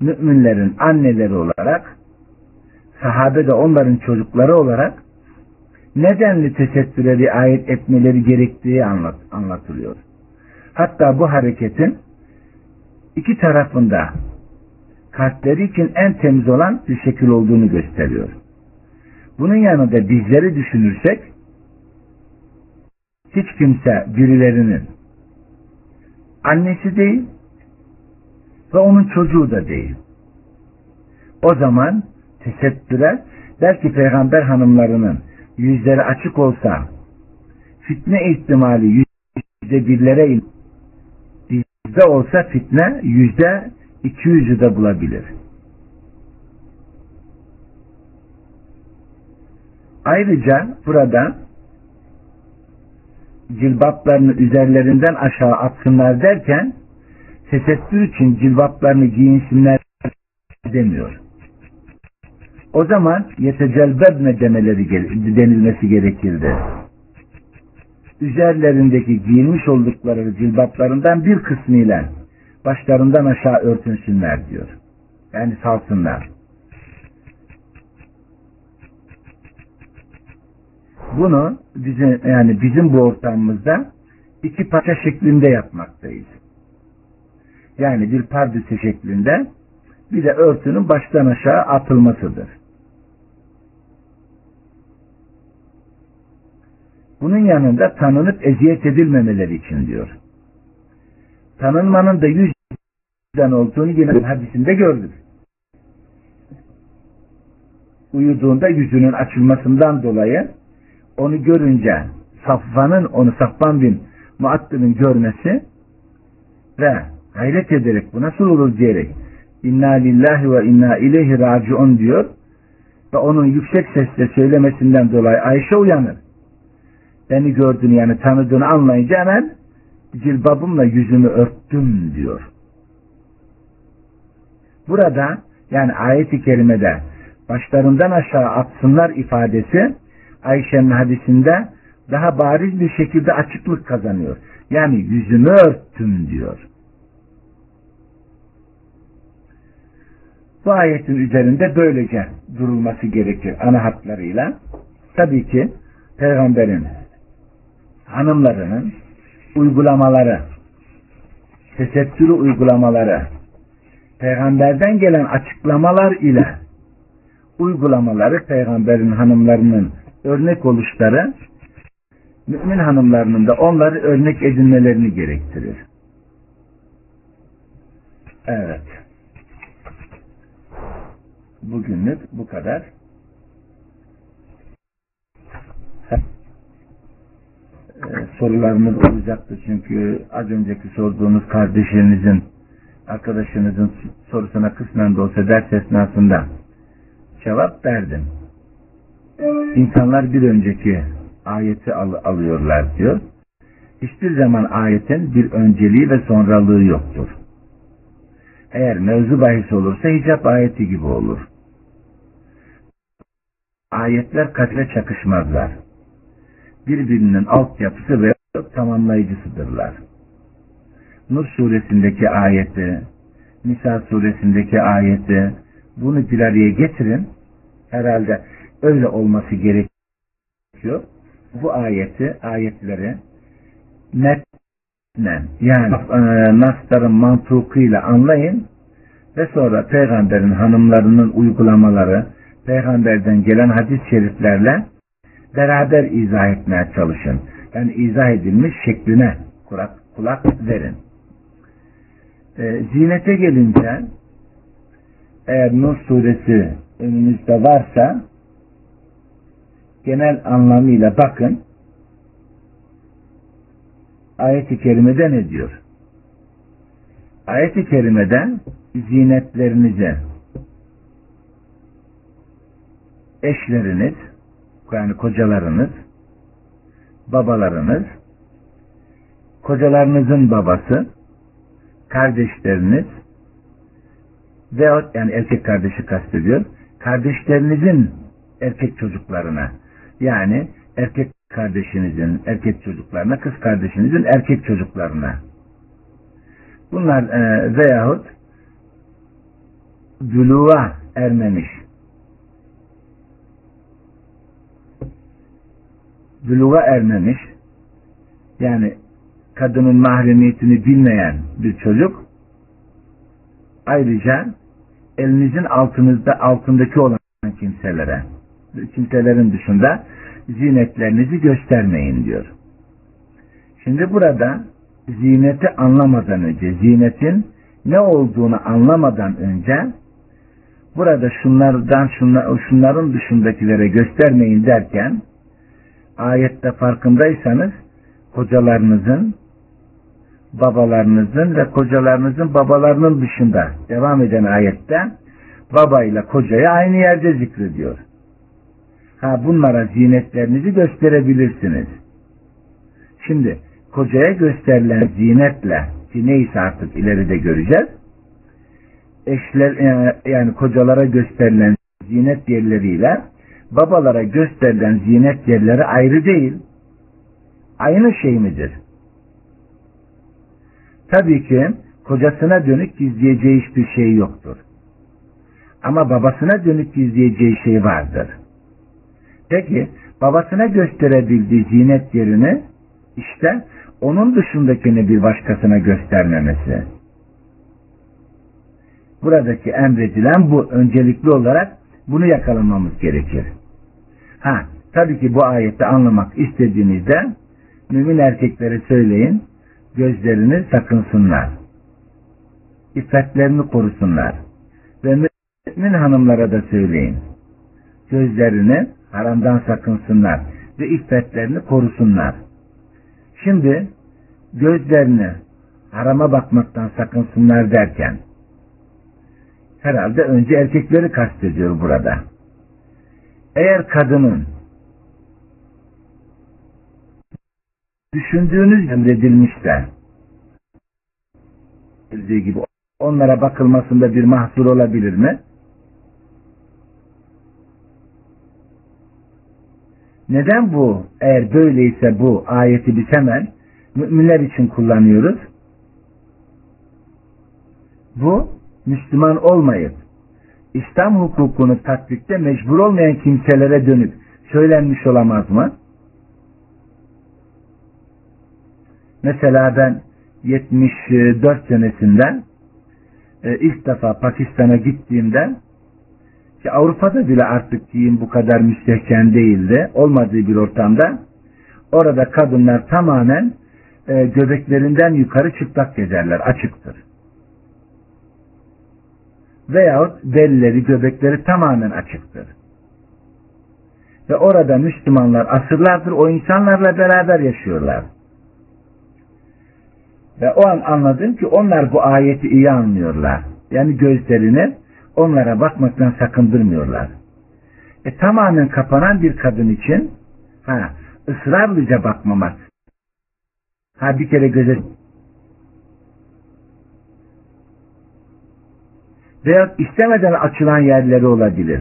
A: müminlerin anneleri olarak sahabe de onların çocukları olarak nedenli tesettüre riayet etmeleri gerektiği anlat, anlatılıyor. Hatta bu hareketin iki tarafında kalpleri için en temiz olan bir şekil olduğunu gösteriyor. Bunun yanında dizleri düşünürsek hiç kimse birilerinin annesi değil ve onun çocuğu da değil. O zaman tesettüre belki peygamber hanımlarının yüzleri açık olsa fitne ihtimali yüzde birlere bizde olsa fitne yüzde iki yüzü de bulabilir. Ayrıca burada cilbaplarını üzerlerinden aşağı atsınlar derken tesettür için cilbaplarını giyinsinler demiyor. O zaman yetecelbebne demeleri denilmesi gerekirdi. Üzerlerindeki giyinmiş oldukları cilbaplarından bir kısmıyla başlarından aşağı örtünsünler diyor. Yani salsınlar. Bunu bizim, yani bizim bu ortamımızda iki parça şeklinde yapmaktayız. Yani bir pardüsü şeklinde bir de örtünün baştan aşağı atılmasıdır. Bunun yanında tanınıp eziyet edilmemeleri için diyor. Tanınmanın da yüzden olduğunu yine hadisinde gördük. Uyuduğunda yüzünün açılmasından dolayı onu görünce Safvan'ın onu Safvan bin Muattıl'ın görmesi ve hayret ederek bu nasıl olur diyerek inna lillahi ve inna ileyhi raciun diyor ve onun yüksek sesle söylemesinden dolayı Ayşe uyanır. Beni gördüğünü yani tanıdığını anlayınca hemen cilbabımla yüzümü örttüm diyor. Burada yani ayet-i kerimede başlarından aşağı atsınlar ifadesi Ayşe'nin hadisinde daha bariz bir şekilde açıklık kazanıyor. Yani yüzümü örttüm diyor. Bu ayetin üzerinde böylece durulması gerekir ana hatlarıyla. Tabii ki peygamberin hanımlarının uygulamaları, tesettürü uygulamaları, peygamberden gelen açıklamalar ile uygulamaları peygamberin hanımlarının örnek oluşları mümin hanımlarının da onları örnek edinmelerini gerektirir. Evet. Bugünlük bu kadar. Ee, sorularımız olacaktı çünkü az önceki sorduğunuz kardeşinizin arkadaşınızın sorusuna kısmen de olsa ders esnasında cevap verdim. İnsanlar bir önceki ayeti al alıyorlar diyor. Hiçbir zaman ayetin bir önceliği ve sonralığı yoktur. Eğer mevzu bahis olursa hicap ayeti gibi olur. Ayetler katle çakışmazlar. Birbirinin altyapısı ve tamamlayıcısıdırlar. Nur suresindeki ayeti, Nisa suresindeki ayeti bunu bir araya getirin. Herhalde öyle olması gerekiyor. Bu ayeti, ayetleri metnen yani e, nasların mantukuyla anlayın ve sonra peygamberin hanımlarının uygulamaları, peygamberden gelen hadis-i şeriflerle beraber izah etmeye çalışın. Yani izah edilmiş şekline kulak, kulak verin. E, zinete gelince eğer Nur suresi önünüzde varsa genel anlamıyla bakın ayet-i kerimede ne diyor? Ayet-i kerimede zinetlerinize eşleriniz yani kocalarınız babalarınız kocalarınızın babası kardeşleriniz veyahut yani erkek kardeşi kastediyor kardeşlerinizin erkek çocuklarına yani erkek kardeşinizin erkek çocuklarına, kız kardeşinizin erkek çocuklarına. Bunlar e, veyahut buluğa ermemiş. Buluğa ermemiş. Yani kadının mahremiyetini bilmeyen bir çocuk ayrıca elinizin altınızda altındaki olan kimselere kimselerin dışında zinetlerinizi göstermeyin diyor. Şimdi burada zineti anlamadan önce, zinetin ne olduğunu anlamadan önce burada şunlardan şunlar, şunların dışındakilere göstermeyin derken ayette farkındaysanız kocalarınızın babalarınızın ve kocalarınızın babalarının dışında devam eden ayette baba ile kocayı aynı yerde zikrediyor. Ha bunlara zinetlerinizi gösterebilirsiniz. Şimdi kocaya gösterilen zinetle ki neyse artık ileride göreceğiz. Eşler e, yani kocalara gösterilen zinet yerleriyle babalara gösterilen zinet yerleri ayrı değil. Aynı şey midir? Tabii ki kocasına dönük gizleyeceği hiçbir şey yoktur. Ama babasına dönük gizleyeceği şey vardır. Peki babasına gösterebildiği zinet yerini işte onun dışındakini bir başkasına göstermemesi. Buradaki emredilen bu. Öncelikli olarak bunu yakalamamız gerekir. Ha, tabii ki bu ayette anlamak istediğinizde mümin erkeklere söyleyin, gözlerini sakınsınlar. İffetlerini korusunlar. Ve mümin hanımlara da söyleyin. Gözlerini haramdan sakınsınlar ve iffetlerini korusunlar. Şimdi gözlerini harama bakmaktan sakınsınlar derken herhalde önce erkekleri kastediyor burada. Eğer kadının düşündüğünüz emredilmişse bildiği gibi onlara bakılmasında bir mahsur olabilir mi? Neden bu? Eğer böyleyse bu ayeti biz hemen müminler için kullanıyoruz. Bu Müslüman olmayıp İslam hukukunu tatbikte mecbur olmayan kimselere dönüp söylenmiş olamaz mı? Mesela ben 74 senesinden e, ilk defa Pakistan'a gittiğimde ki Avrupa'da bile artık giyim bu kadar müstehcen değildi. Olmadığı bir ortamda orada kadınlar tamamen e, göbeklerinden yukarı çıplak gezerler. Açıktır. Veyahut belleri, göbekleri tamamen açıktır. Ve orada Müslümanlar asırlardır o insanlarla beraber yaşıyorlar. Ve o an anladım ki onlar bu ayeti iyi anlıyorlar. Yani gözlerini onlara bakmaktan sakındırmıyorlar. E, tamamen kapanan bir kadın için ha, ısrarlıca bakmamak. Ha bir kere göze veya istemeden açılan yerleri olabilir.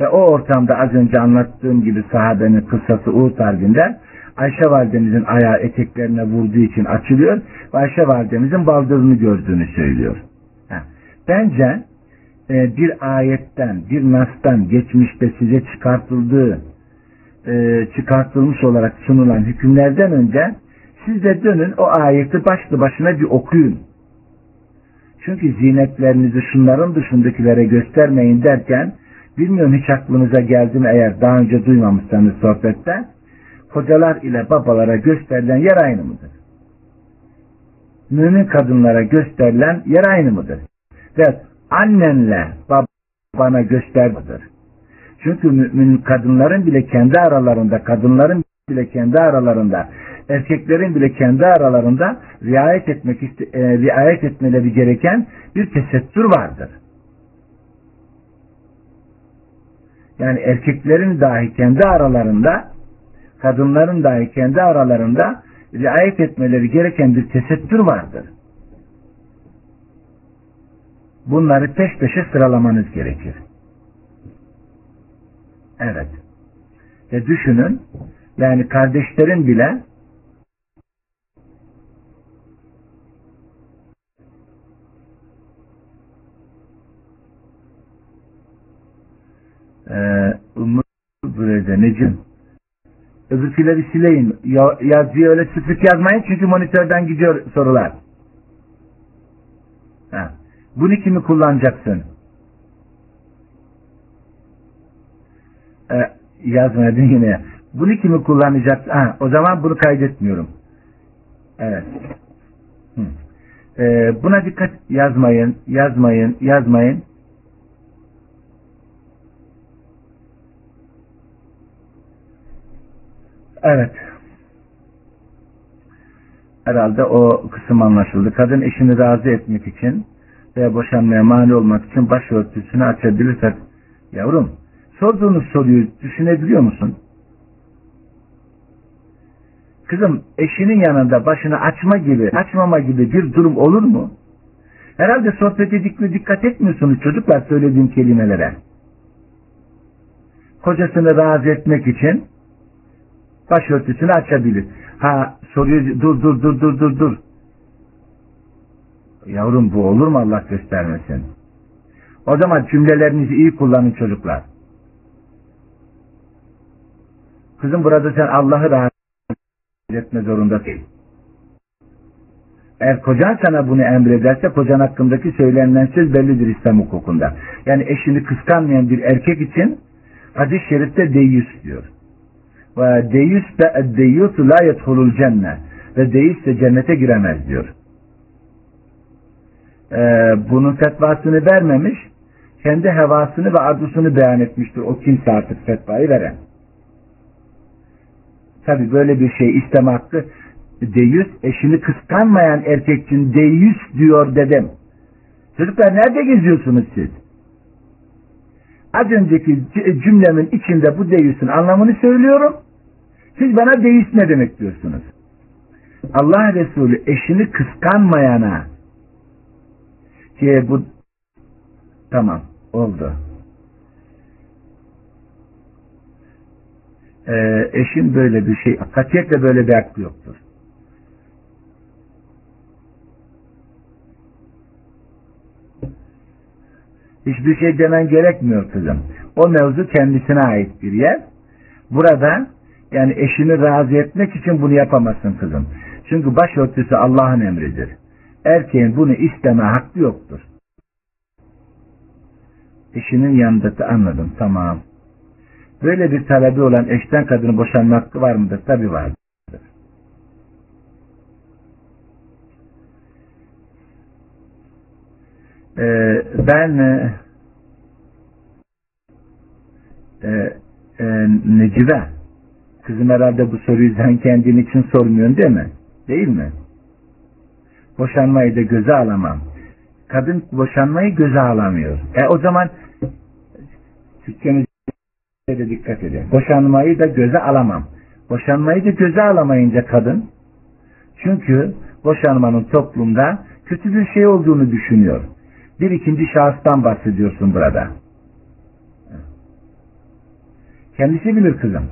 A: Ve o ortamda az önce anlattığım gibi sahabenin kıssası Uğut Harbi'nde Ayşe validemizin ayağı eteklerine vurduğu için açılıyor ve Ayşe validemizin baldırını gördüğünü söylüyor. Bence e, bir ayetten, bir nastan geçmişte size çıkartıldığı e, çıkartılmış olarak sunulan hükümlerden önce siz de dönün o ayeti başlı başına bir okuyun. Çünkü zinetlerinizi şunların dışındakilere göstermeyin derken bilmiyorum hiç aklınıza geldi mi eğer daha önce duymamışsanız sohbette kocalar ile babalara gösterilen yer aynı mıdır? Mümin kadınlara gösterilen yer aynı mıdır? Ve annenle babana göstermedir. Çünkü mümin kadınların bile kendi aralarında, kadınların bile kendi aralarında, erkeklerin bile kendi aralarında riayet etmek e, riayet etmeleri gereken bir tesettür vardır. Yani erkeklerin dahi kendi aralarında, kadınların dahi kendi aralarında riayet etmeleri gereken bir tesettür vardır. Bunları peş peşe sıralamanız gerekir. Evet. Ve düşünün, yani kardeşlerin bile e, Ümmü Bürede Necim Öbür fileri sileyim. Ya, yazıyı öyle sık yazmayın çünkü monitörden gidiyor sorular. Ha. Bunu kimi kullanacaksın? Ee, yazmadın yine. Bunu kimi kullanacaksın? Ha, o zaman bunu kaydetmiyorum. Evet. Hı. Ee, buna dikkat yazmayın, yazmayın, yazmayın. Evet. Herhalde o kısım anlaşıldı. Kadın eşini razı etmek için veya boşanmaya mani olmak için başörtüsünü açabilirse yavrum sorduğunuz soruyu düşünebiliyor musun? Kızım eşinin yanında başını açma gibi, açmama gibi bir durum olur mu? Herhalde sohbet edikli dikkat etmiyorsunuz çocuklar söylediğim kelimelere. Kocasını razı etmek için başörtüsünü açabilir. Ha soruyor dur dur dur dur dur dur. Yavrum bu olur mu Allah göstermesin. O zaman cümlelerinizi iyi kullanın çocuklar. Kızım burada sen Allah'ı razı etme zorundasın. Eğer kocan sana bunu emrederse kocan hakkındaki söylenilen söz bellidir İslam hukukunda. Yani eşini kıskanmayan bir erkek için hadis-i şerifte deyyüs diyor. Ve deyyüs de deyyüsü la yedhulul cenne. Ve deyyüs de cennete giremez diyor. Ee, bunun fetvasını vermemiş, kendi hevasını ve arzusunu beyan etmiştir o kimse artık fetvayı veren. Tabi böyle bir şey isteme hakkı deyüz eşini kıskanmayan erkek için deyüz diyor dedim. Çocuklar nerede geziyorsunuz siz? Az önceki cümlemin içinde bu deyüsün anlamını söylüyorum. Siz bana deyüs ne demek diyorsunuz? Allah Resulü eşini kıskanmayana ki bu tamam oldu. Ee, eşin böyle bir şey katiyetle böyle bir hakkı yoktur. Hiçbir şey demen gerekmiyor kızım. O mevzu kendisine ait bir yer. Burada yani eşini razı etmek için bunu yapamazsın kızım. Çünkü başörtüsü Allah'ın emridir. Erkeğin bunu isteme hakkı yoktur. Eşinin yanında anladım tamam. Böyle bir talebi olan eşten kadını boşanma hakkı var mıdır? Tabi vardır. Ee, ben e, e, e, Necibe kızım herhalde bu soruyu sen kendin için sormuyorsun değil mi? Değil mi? Boşanmayı da göze alamam. Kadın boşanmayı göze alamıyor. E o zaman Türkçemiz de dikkat edin. Boşanmayı da göze alamam. Boşanmayı da göze alamayınca kadın çünkü boşanmanın toplumda kötü bir şey olduğunu düşünüyor. Bir ikinci şahıstan bahsediyorsun burada. Kendisi bilir kızım.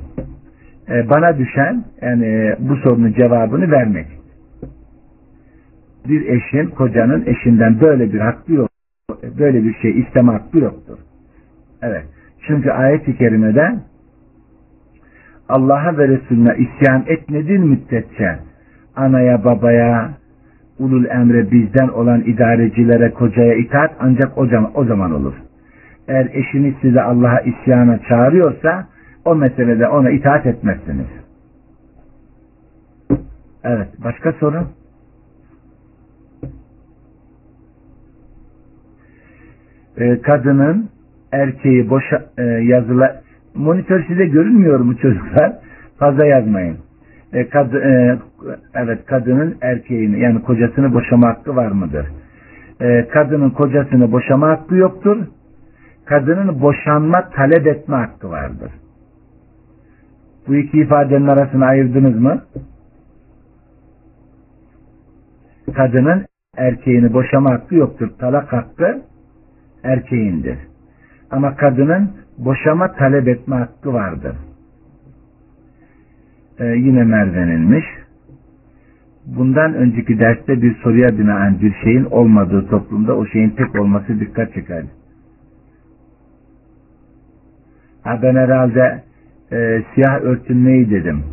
A: Ee, bana düşen yani bu sorunun cevabını vermek. Bir eşin, kocanın eşinden böyle bir hakkı yok. Böyle bir şey isteme hakkı yoktur. Evet. Çünkü ayet-i kerimede Allah'a ve Resulüne isyan etmediğin müddetçe anaya, babaya, ulul emre bizden olan idarecilere, kocaya itaat ancak o zaman, o zaman olur. Eğer eşiniz size Allah'a isyana çağırıyorsa o meselede ona itaat etmezsiniz. Evet. Başka soru? Ee, kadının erkeği boşa e, yazıla monitör size görünmüyor mu çocuklar? Fazla yazmayın. E, kad, e, evet kadının erkeğini yani kocasını boşama hakkı var mıdır? E, kadının kocasını boşama hakkı yoktur. Kadının boşanma talep etme hakkı vardır. Bu iki ifadenin arasını ayırdınız mı? Kadının erkeğini boşama hakkı yoktur. Talak hakkı erkeğindir. Ama kadının boşama talep etme hakkı vardır. Ee, yine mervenilmiş. Bundan önceki derste bir soruya binaen bir şeyin olmadığı toplumda o şeyin tek olması dikkat çeker. Ha ben herhalde e, siyah örtünmeyi dedim.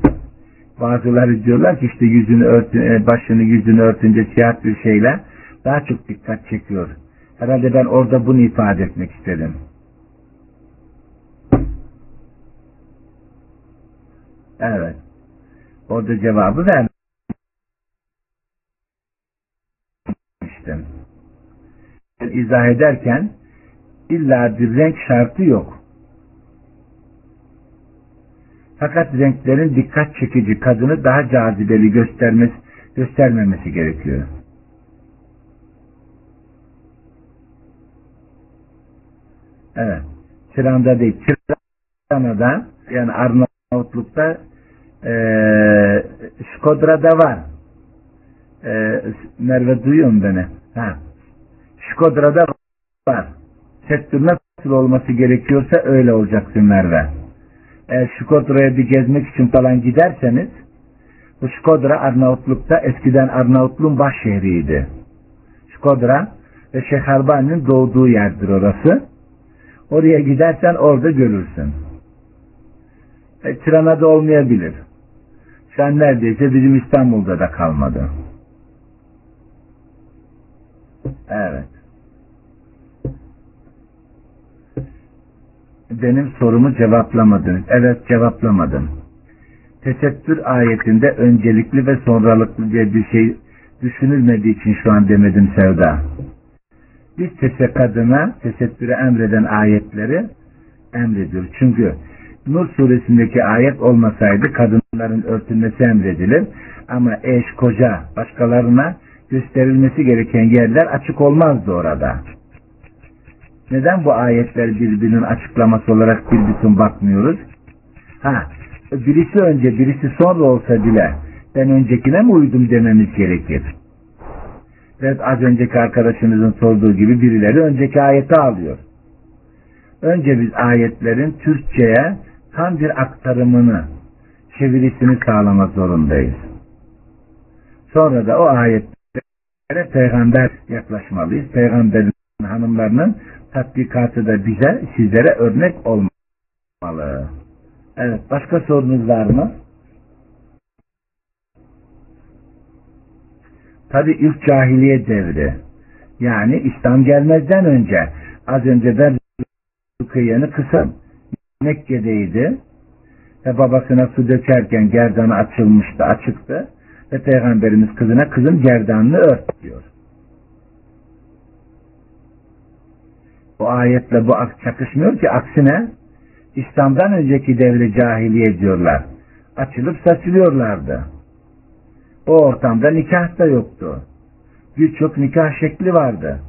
A: Bazıları diyorlar ki işte yüzünü örtün, e, başını yüzünü örtünce siyah bir şeyle daha çok dikkat çekiyor. Herhalde ben orada bunu ifade etmek istedim. Evet. Orada cevabı vermiştim. İzah ederken illa bir renk şartı yok. Fakat renklerin dikkat çekici kadını daha cazibeli göstermesi, göstermemesi gerekiyor. Evet. Tiran'da değil. Tirana'da yani Arnavutluk'ta e, Şkodra'da var. E, Merve duyuyor beni? Ha. Şkodra'da var. Sektör nasıl olması gerekiyorsa öyle olacaksın Merve. Eğer Şkodra'ya bir gezmek için falan giderseniz bu Şkodra Arnavutluk'ta eskiden Arnavutluğun baş şehriydi. Şkodra ve Şeyh Albani'nin doğduğu yerdir orası. Oraya gidersen orada görürsün. E, Tirana'da olmayabilir. Sen neredeyse bizim İstanbul'da da kalmadı. Evet. Benim sorumu cevaplamadınız. Evet cevaplamadım. Tesettür ayetinde öncelikli ve sonralıklı diye bir şey düşünülmediği için şu an demedim Sevda. Biz tese kadına tesettüre emreden ayetleri emrediyoruz. Çünkü Nur suresindeki ayet olmasaydı kadınların örtülmesi emredilir. Ama eş, koca, başkalarına gösterilmesi gereken yerler açık olmazdı orada. Neden bu ayetler birbirinin açıklaması olarak bir bütün bakmıyoruz? Ha, birisi önce birisi sonra olsa bile ben öncekine mi uydum dememiz gerekir. Evet az önceki arkadaşınızın sorduğu gibi birileri önceki ayeti alıyor. Önce biz ayetlerin Türkçe'ye tam bir aktarımını, çevirisini sağlamak zorundayız. Sonra da o ayetlere peygamber yaklaşmalıyız. Peygamberin hanımlarının tatbikatı da bize, sizlere örnek olmalı. Evet, başka sorunuz var mı? Tabi ilk cahiliye devri. Yani İslam gelmezden önce az önce ben Rukiye'ni kısa Mekke'deydi ve babasına su dökerken gerdanı açılmıştı, açıktı ve Peygamberimiz kızına kızın gerdanını ört diyor. Bu ayetle bu çakışmıyor ki aksine İslam'dan önceki devri cahiliye diyorlar. Açılıp saçılıyorlardı. O ortamda nikah da yoktu. Birçok nikah şekli vardı.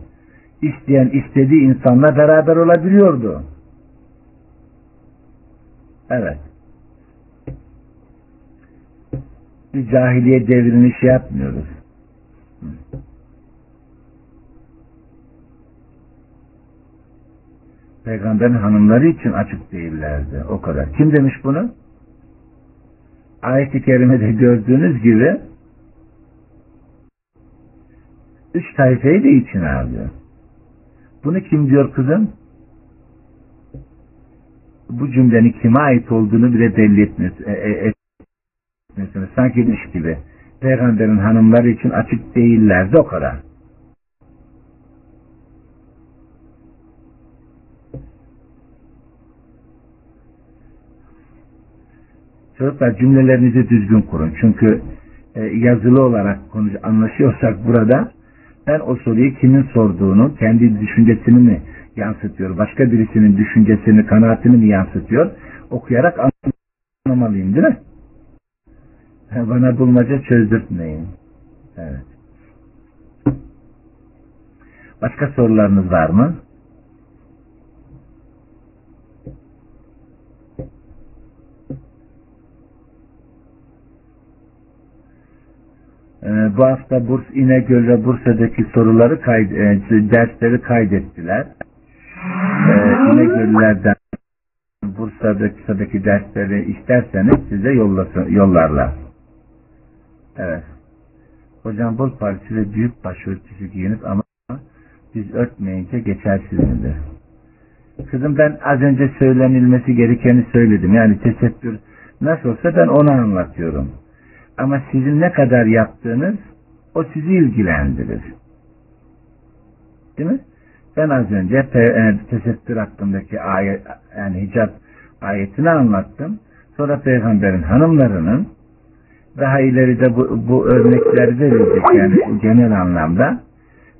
A: İsteyen istediği insanla beraber olabiliyordu. Evet. Bir cahiliye devrini şey yapmıyoruz. Peygamberin hanımları için açık değillerdi. O kadar. Kim demiş bunu? Ayet-i Kerime'de gördüğünüz gibi üç tayfayı da içine alıyor. Bunu kim diyor kızım? Bu cümlenin kime ait olduğunu bile belli etmiyorsunuz. E, e, Sanki demiş gibi. Peygamberin hanımları için açık değillerdi o kadar. Çocuklar cümlelerinizi düzgün kurun. Çünkü e, yazılı olarak konuş, anlaşıyorsak burada ben o soruyu kimin sorduğunu, kendi düşüncesini mi yansıtıyor, başka birisinin düşüncesini, kanaatini mi yansıtıyor, okuyarak anlamalıyım değil mi? Bana bulmaca çözdürtmeyin. Evet. Başka sorularınız var mı? Bu hafta Burs İnegöl ve Bursa'daki soruları kayd, e, dersleri kaydettiler. Ee, İnegöl'lerden Bursa'daki dersleri isterseniz size yollasın, yollarlar. Evet. Hocam bol partisi ve büyük başörtüsü giyiniz ama biz örtmeyince geçersiz midir? Kızım ben az önce söylenilmesi gerekeni söyledim. Yani tesettür nasıl olsa ben onu anlatıyorum. Ama sizin ne kadar yaptığınız o sizi ilgilendirir. Değil mi? Ben az önce e, tesettür hakkındaki ayet, yani hicab ayetini anlattım. Sonra peygamberin hanımlarının daha ileride bu, bu örnekleri de verecek yani genel anlamda.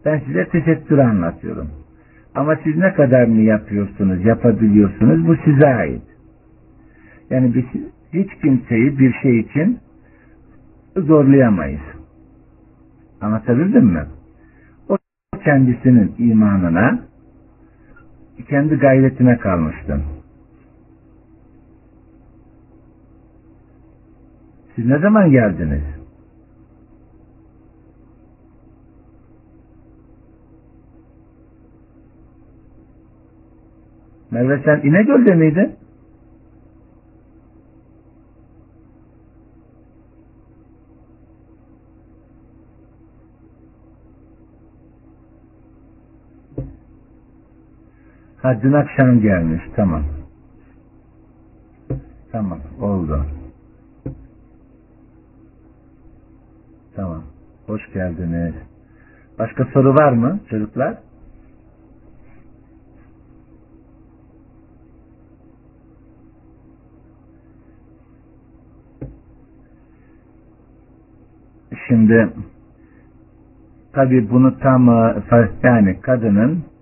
A: Ben size tesettür anlatıyorum. Ama siz ne kadar mı yapıyorsunuz, yapabiliyorsunuz bu size ait. Yani biz hiç kimseyi bir şey için zorlayamayız. Anlatabildim mi? O kendisinin imanına, kendi gayretine kalmıştım. Siz ne zaman geldiniz? Merve sen İnegöl'de miydin? Ha dün akşam gelmiş. Tamam. Tamam. Oldu. Tamam. Hoş geldiniz. Başka soru var mı çocuklar? Şimdi tabi bunu tam e, yani kadının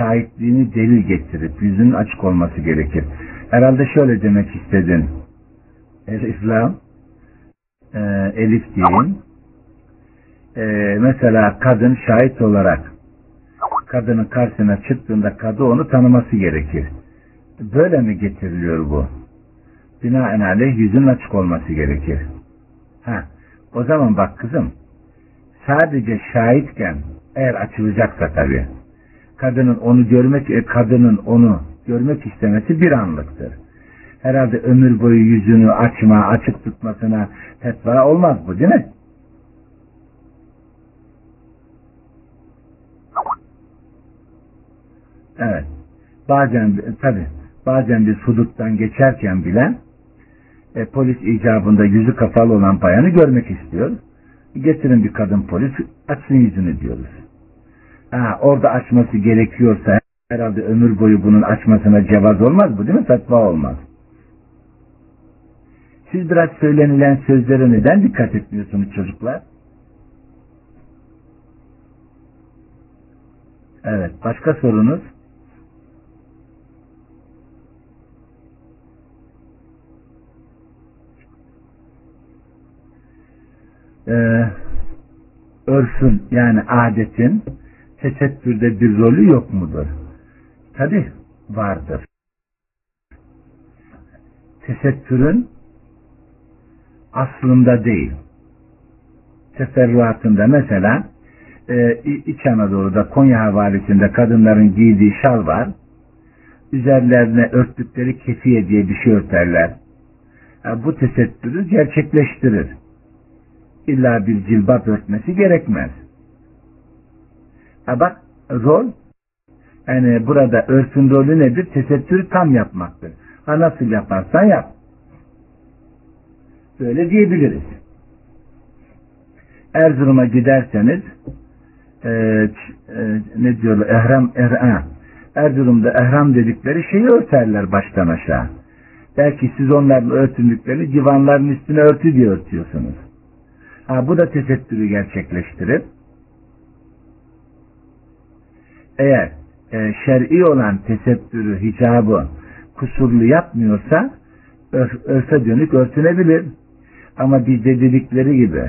A: şahitliğini delil getirip yüzünün açık olması gerekir. Herhalde şöyle demek istedin. İslam e, elif deyin. E, mesela kadın şahit olarak kadının karşısına çıktığında kadı onu tanıması gerekir. Böyle mi getiriliyor bu? Binaenaleyh yüzün açık olması gerekir. Ha, o zaman bak kızım sadece şahitken eğer açılacaksa tabi kadının onu görmek e, kadının onu görmek istemesi bir anlıktır. Herhalde ömür boyu yüzünü açma, açık tutmasına fetva olmaz bu değil mi? Evet. Bazen tabi bazen bir huduttan geçerken bile e, polis icabında yüzü kapalı olan bayanı görmek istiyor. Getirin bir kadın polis açsın yüzünü diyoruz. Ha, orada açması gerekiyorsa herhalde ömür boyu bunun açmasına cevaz olmaz bu değil mi? Fetva olmaz. Siz biraz söylenilen sözlere neden dikkat etmiyorsunuz çocuklar? Evet. Başka sorunuz? Ee, örfün yani adetin tesettürde bir rolü yok mudur? Tabi vardır. Tesettürün aslında değil. Teferruatında mesela e, İç Anadolu'da Konya havalisinde kadınların giydiği şal var. Üzerlerine örttükleri kefiye diye bir şey örterler. Yani bu tesettürü gerçekleştirir. İlla bir cilbap örtmesi gerekmez. Ha bak rol yani burada örtün rolü nedir? Tesettürü tam yapmaktır. Ha nasıl yaparsan yap. Böyle diyebiliriz. Erzurum'a giderseniz e, e, ne diyorlar? Ehram, ehram. Erzurum'da ehram dedikleri şeyi örterler baştan aşağı. Belki siz onların örtündüklerini divanların üstüne örtü diye örtüyorsunuz. Ha, bu da tesettürü gerçekleştirip eğer e, şer'i olan tesettürü, hicabı kusurlu yapmıyorsa örf, örfe dönük örtünebilir. Ama bizde dedikleri gibi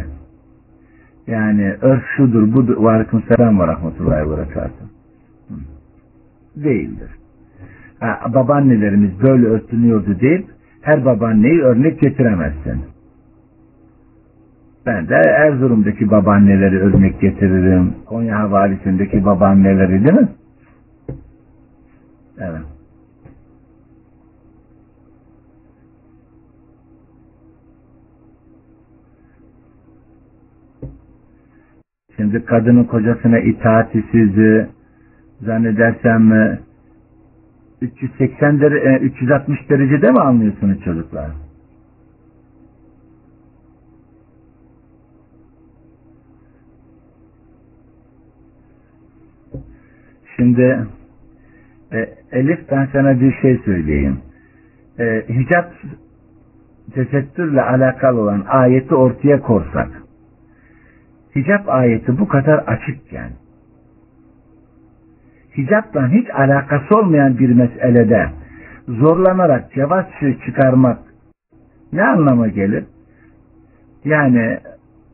A: yani örf şudur budur ve aleyküm selam ve rahmetullahi ve değildir. Ha, babaannelerimiz böyle örtünüyordu deyip her babaanneyi örnek getiremezsin. Ben de Erzurum'daki babaanneleri örnek getiririm. Konya havalisindeki babaanneleri değil mi? Evet. Şimdi kadının kocasına itaatsizliği zannedersem 380 derece, 360 derecede mi anlıyorsunuz çocuklar? Şimdi e, Elif ben sana bir şey söyleyeyim. E, hicap tesettürle alakalı olan ayeti ortaya korsak hicap ayeti bu kadar açıkken hicaptan hiç alakası olmayan bir meselede zorlanarak cevap çıkarmak ne anlama gelir? Yani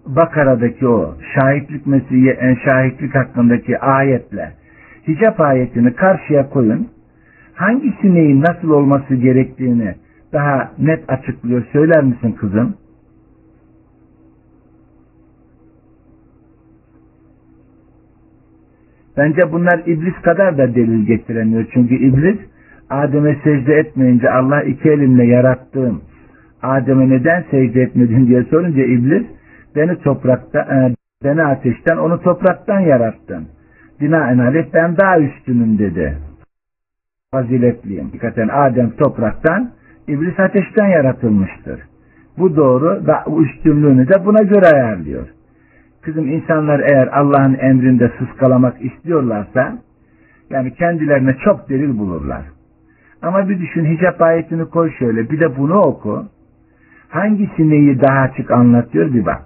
A: Bakara'daki o şahitlik mesleği, şahitlik hakkındaki ayetle hicap ayetini karşıya koyun. Hangisi neyin nasıl olması gerektiğini daha net açıklıyor. Söyler misin kızım? Bence bunlar iblis kadar da delil getiremiyor. Çünkü iblis Adem'e secde etmeyince Allah iki elimle yarattığım Adem'e neden secde etmedin diye sorunca iblis beni toprakta e, beni ateşten onu topraktan yarattın. Binaenaleyh ben daha üstünüm dedi. Faziletliyim. Hakikaten Adem topraktan iblis ateşten yaratılmıştır. Bu doğru ve üstünlüğünü de buna göre ayarlıyor. Kızım insanlar eğer Allah'ın emrinde sıskalamak istiyorlarsa yani kendilerine çok delil bulurlar. Ama bir düşün hicap ayetini koy şöyle bir de bunu oku. Hangisi neyi daha açık anlatıyor bir bak.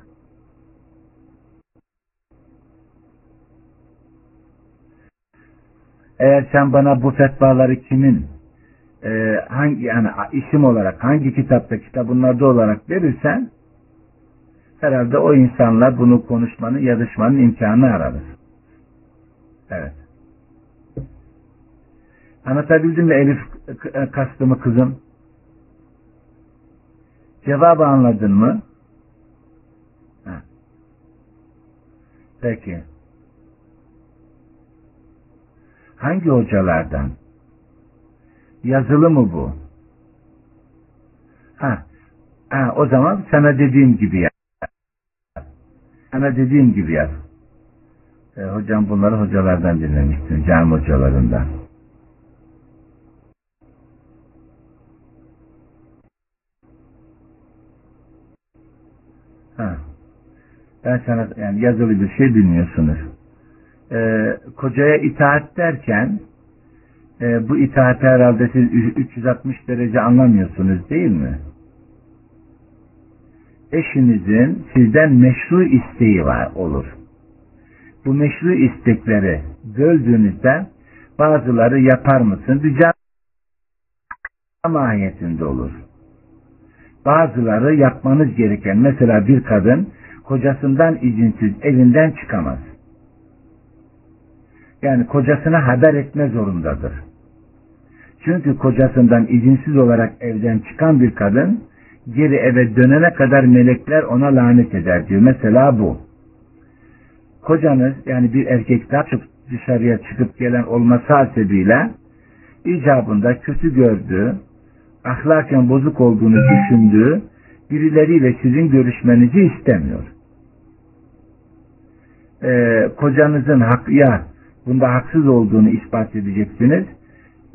A: Eğer sen bana bu fetvaları kimin e, hangi yani isim olarak hangi kitapta kitabınlarda olarak verirsen herhalde o insanlar bunu konuşmanın, yazışmanın imkanı aradır. Evet. Anlatabildim mi Elif kastımı kızım? Cevabı anladın mı? Ha. Peki. Hangi hocalardan? Yazılı mı bu? Ha. ha o zaman sana dediğim gibi yaz. Sana dediğim gibi yaz. E, hocam bunları hocalardan dinlemiştim. Cami hocalarından. Ha. Ben sana yani yazılı bir şey bilmiyorsunuz. Ee, kocaya itaat derken e, bu itaati herhalde siz 360 derece anlamıyorsunuz değil mi? Eşinizin sizden meşru isteği var olur. Bu meşru istekleri gördüğünüzde bazıları yapar mısın? Rica mahiyetinde olur. Bazıları yapmanız gereken mesela bir kadın kocasından izinsiz evinden çıkamaz. Yani kocasına haber etme zorundadır. Çünkü kocasından izinsiz olarak evden çıkan bir kadın geri eve dönene kadar melekler ona lanet eder diyor. Mesela bu. Kocanız yani bir erkek daha çok dışarıya çıkıp gelen olması hasebiyle icabında kötü gördüğü, ahlaken bozuk olduğunu düşündüğü birileriyle sizin görüşmenizi istemiyor. Ee, kocanızın hak, ya bunda haksız olduğunu ispat edeceksiniz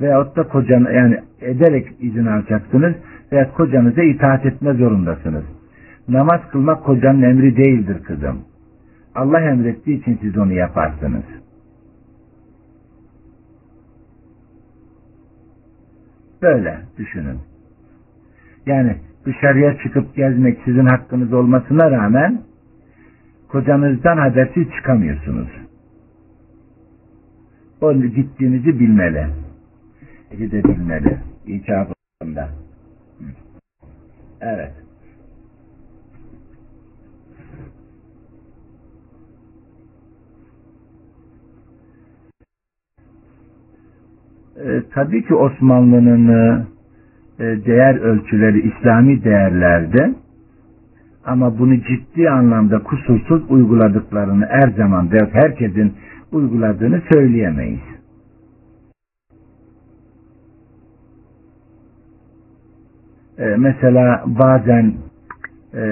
A: veyahut da kocanı yani ederek izin alacaksınız veya kocanıza itaat etme zorundasınız. Namaz kılmak kocanın emri değildir kızım. Allah emrettiği için siz onu yaparsınız. Böyle düşünün. Yani dışarıya çıkıp gezmek sizin hakkınız olmasına rağmen kocanızdan habersiz çıkamıyorsunuz. Onu gittiğinizi bilmeli. Gidebilmeli. İcabında. Evet. E, tabii ki Osmanlı'nın e, değer ölçüleri İslami değerlerde ama bunu ciddi anlamda kusursuz uyguladıklarını her zaman herkesin uyguladığını söyleyemeyiz. Ee, mesela bazen e,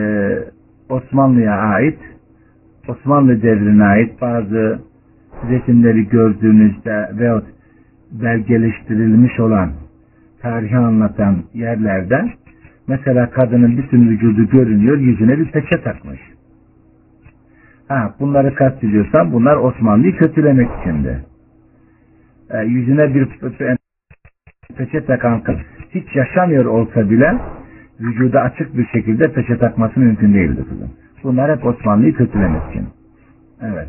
A: Osmanlı'ya ait Osmanlı devrine ait bazı resimleri gördüğünüzde veyahut belgeleştirilmiş olan tarihi anlatan yerlerden mesela kadının bütün vücudu görünüyor yüzüne bir peçe takmış. Ha, bunları kastediyorsam bunlar Osmanlı'yı kötülemek içindi. E, yüzüne bir peçe takan kız hiç yaşamıyor olsa bile vücuda açık bir şekilde peçe takması mümkün değildi kızım. Bunlar hep Osmanlı'yı kötülemek için. Evet.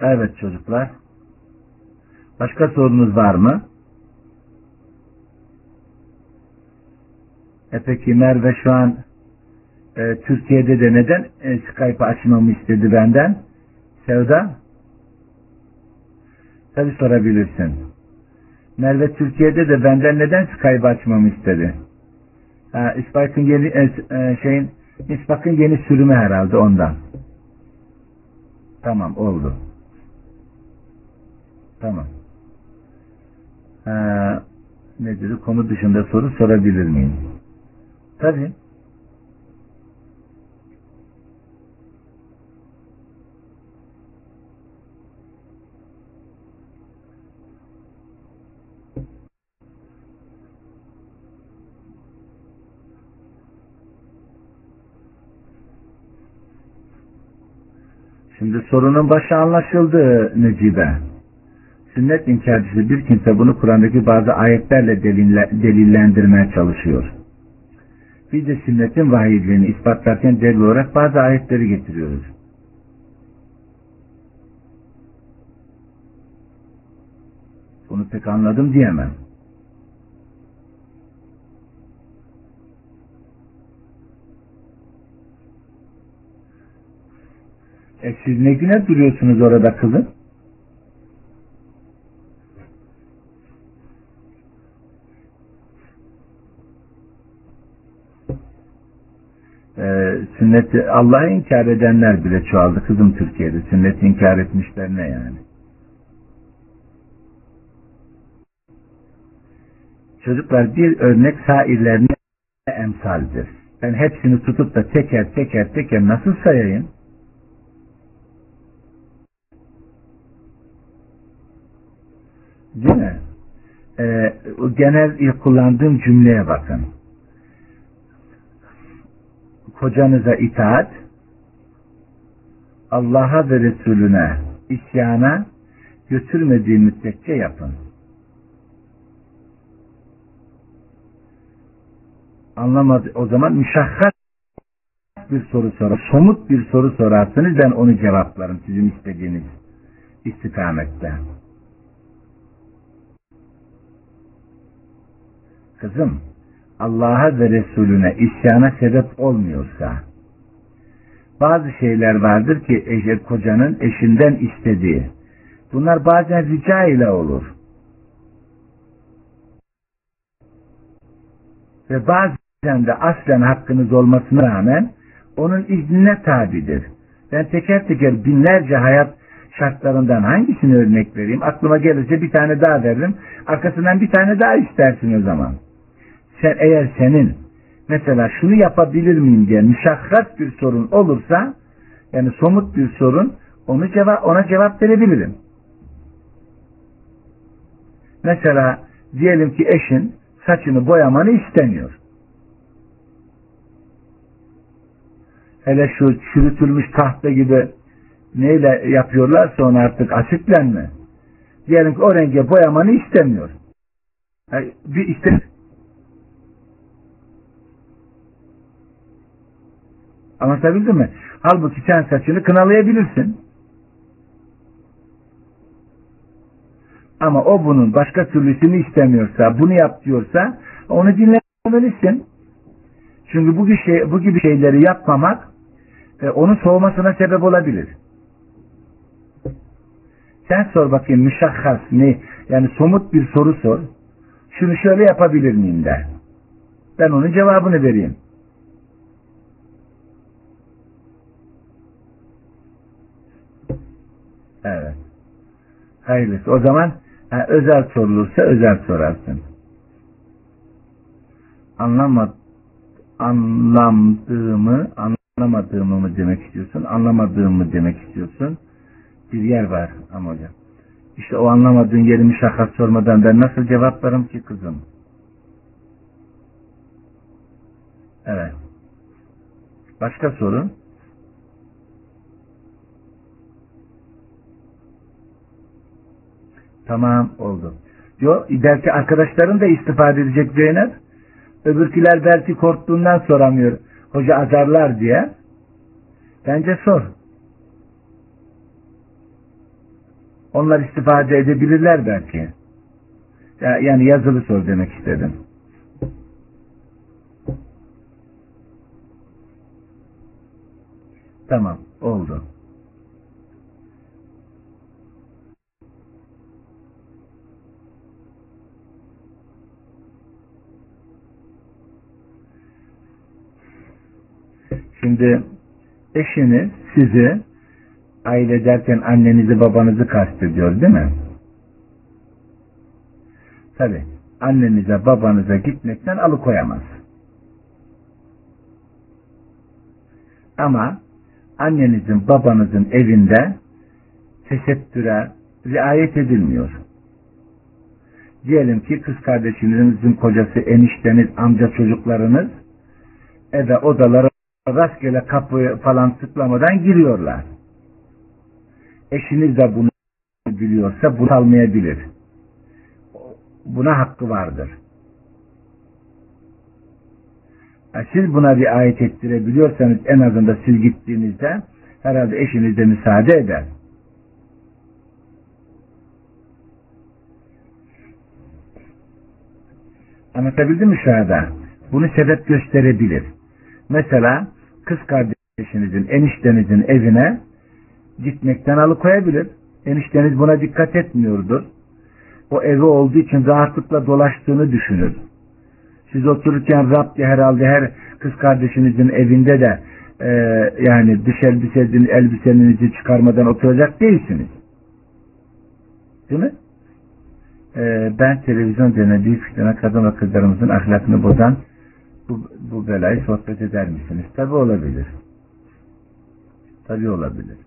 A: Evet çocuklar. Başka sorunuz var mı? E peki Merve şu an e, Türkiye'de de neden e, Skype açmamı istedi benden? Sevda? Tabi sorabilirsin. Merve Türkiye'de de benden neden Skype açmamı istedi? Ha, İspak'ın yeni e, e, şeyin İspak'ın yeni sürümü herhalde ondan. Tamam oldu. Tamam. Ha, nedir? Konu dışında soru sorabilir miyim? Tabii. Şimdi sorunun başı anlaşıldı Necibe. Sünnet inkarcısı bir kimse bunu Kur'an'daki bazı ayetlerle delillendirmeye çalışıyor. Biz de sünnetin vahiyliğini ispatlarken delil olarak bazı ayetleri getiriyoruz. Bunu pek anladım diyemem. E siz ne güne duruyorsunuz orada kızım? Ee, sünneti Allah'ı inkar edenler bile çoğaldı kızım Türkiye'de. Sünneti inkar etmişler ne yani? Çocuklar bir örnek sairlerine emsaldir. Ben hepsini tutup da teker teker teker nasıl sayayım? Değil mi? Ee, genel kullandığım cümleye bakın. Kocanıza itaat, Allah'a ve Resulüne isyana götürmediği müddetçe yapın. Anlamadı. O zaman müşahhat bir soru sorar. Somut bir soru sorarsınız ben onu cevaplarım sizin istediğiniz istikamette. kızım Allah'a ve Resulüne isyana sebep olmuyorsa bazı şeyler vardır ki eşe, kocanın eşinden istediği. Bunlar bazen rica ile olur. Ve bazen de aslen hakkınız olmasına rağmen onun iznine tabidir. Ben teker teker binlerce hayat şartlarından hangisini örnek vereyim? Aklıma gelirse bir tane daha veririm. Arkasından bir tane daha istersin o zaman sen eğer senin mesela şunu yapabilir miyim diye müşakkat bir sorun olursa yani somut bir sorun onu cevap, ona cevap verebilirim. Mesela diyelim ki eşin saçını boyamanı istemiyor. Hele şu çürütülmüş tahta gibi neyle yapıyorlarsa onu artık asitlenme. Diyelim ki o renge boyamanı istemiyor. Yani bir istemiyor Anlatabildim mi? Halbuki sen saçını kınalayabilirsin. Ama o bunun başka türlüsünü istemiyorsa, bunu yap diyorsa onu dinlemelisin. Çünkü bu gibi, şey, bu gibi şeyleri yapmamak e, onun soğumasına sebep olabilir. Sen sor bakayım müşahhas ne? Yani somut bir soru sor. Şunu şöyle yapabilir miyim de. Ben onun cevabını vereyim. Evet. Hayırlısı. O zaman ha, özel sorulursa özel sorarsın. Anlamad anlamdığımı anlamadığımı mı demek istiyorsun, anlamadığımı mı demek istiyorsun? Bir yer var ama hocam. İşte o anlamadığın yeri müşahhas sormadan ben nasıl cevaplarım ki kızım? Evet. Başka sorun? Tamam oldu. Yo, belki arkadaşların da istifade edecek Zeynep. Öbürküler belki korktuğundan soramıyor. Hoca azarlar diye. Bence sor. Onlar istifade edebilirler belki. Yani yazılı sor demek istedim. Tamam, oldu. Şimdi eşiniz sizi aile derken annenizi babanızı kastediyor değil mi? Tabi annenize babanıza gitmekten alıkoyamaz. Ama annenizin babanızın evinde tesettüre riayet edilmiyor. Diyelim ki kız kardeşinizin kocası, enişteniz, amca çocuklarınız eve odalara rastgele kapıyı falan tıklamadan giriyorlar. Eşiniz de bunu biliyorsa bunu almayabilir. Buna hakkı vardır. Siz buna riayet ettirebiliyorsanız en azından siz gittiğinizde herhalde eşiniz de müsaade eder. Anlatabildim mi şu anda? Bunu sebep gösterebilir. Mesela kız kardeşinizin, eniştenizin evine gitmekten alıkoyabilir. Enişteniz buna dikkat etmiyordur. O evi olduğu için rahatlıkla dolaştığını düşünür. Siz otururken Rab diye herhalde her kız kardeşinizin evinde de e, yani dış elbisenin elbisenizi çıkarmadan oturacak değilsiniz. Değil mi? E, ben televizyon denen büyük fitne kadın ve kızlarımızın ahlakını bozan bu, bu belayı sohbet eder misiniz? Tabi olabilir. Tabi olabilir.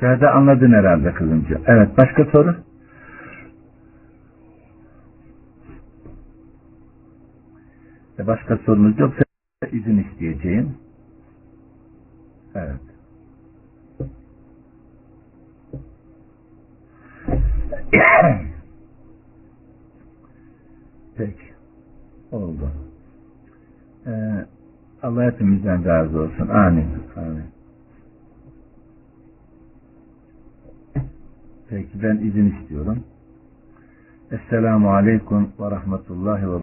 A: Şurada anladın herhalde kızımcı. Evet başka soru? E, başka sorunuz yoksa izin isteyeceğim. Evet. Peki. Oldu. Ee, Allah hepimizden razı olsun. Amin. Amin. Peki ben izin istiyorum. Esselamu Aleyküm ve Rahmetullahi ve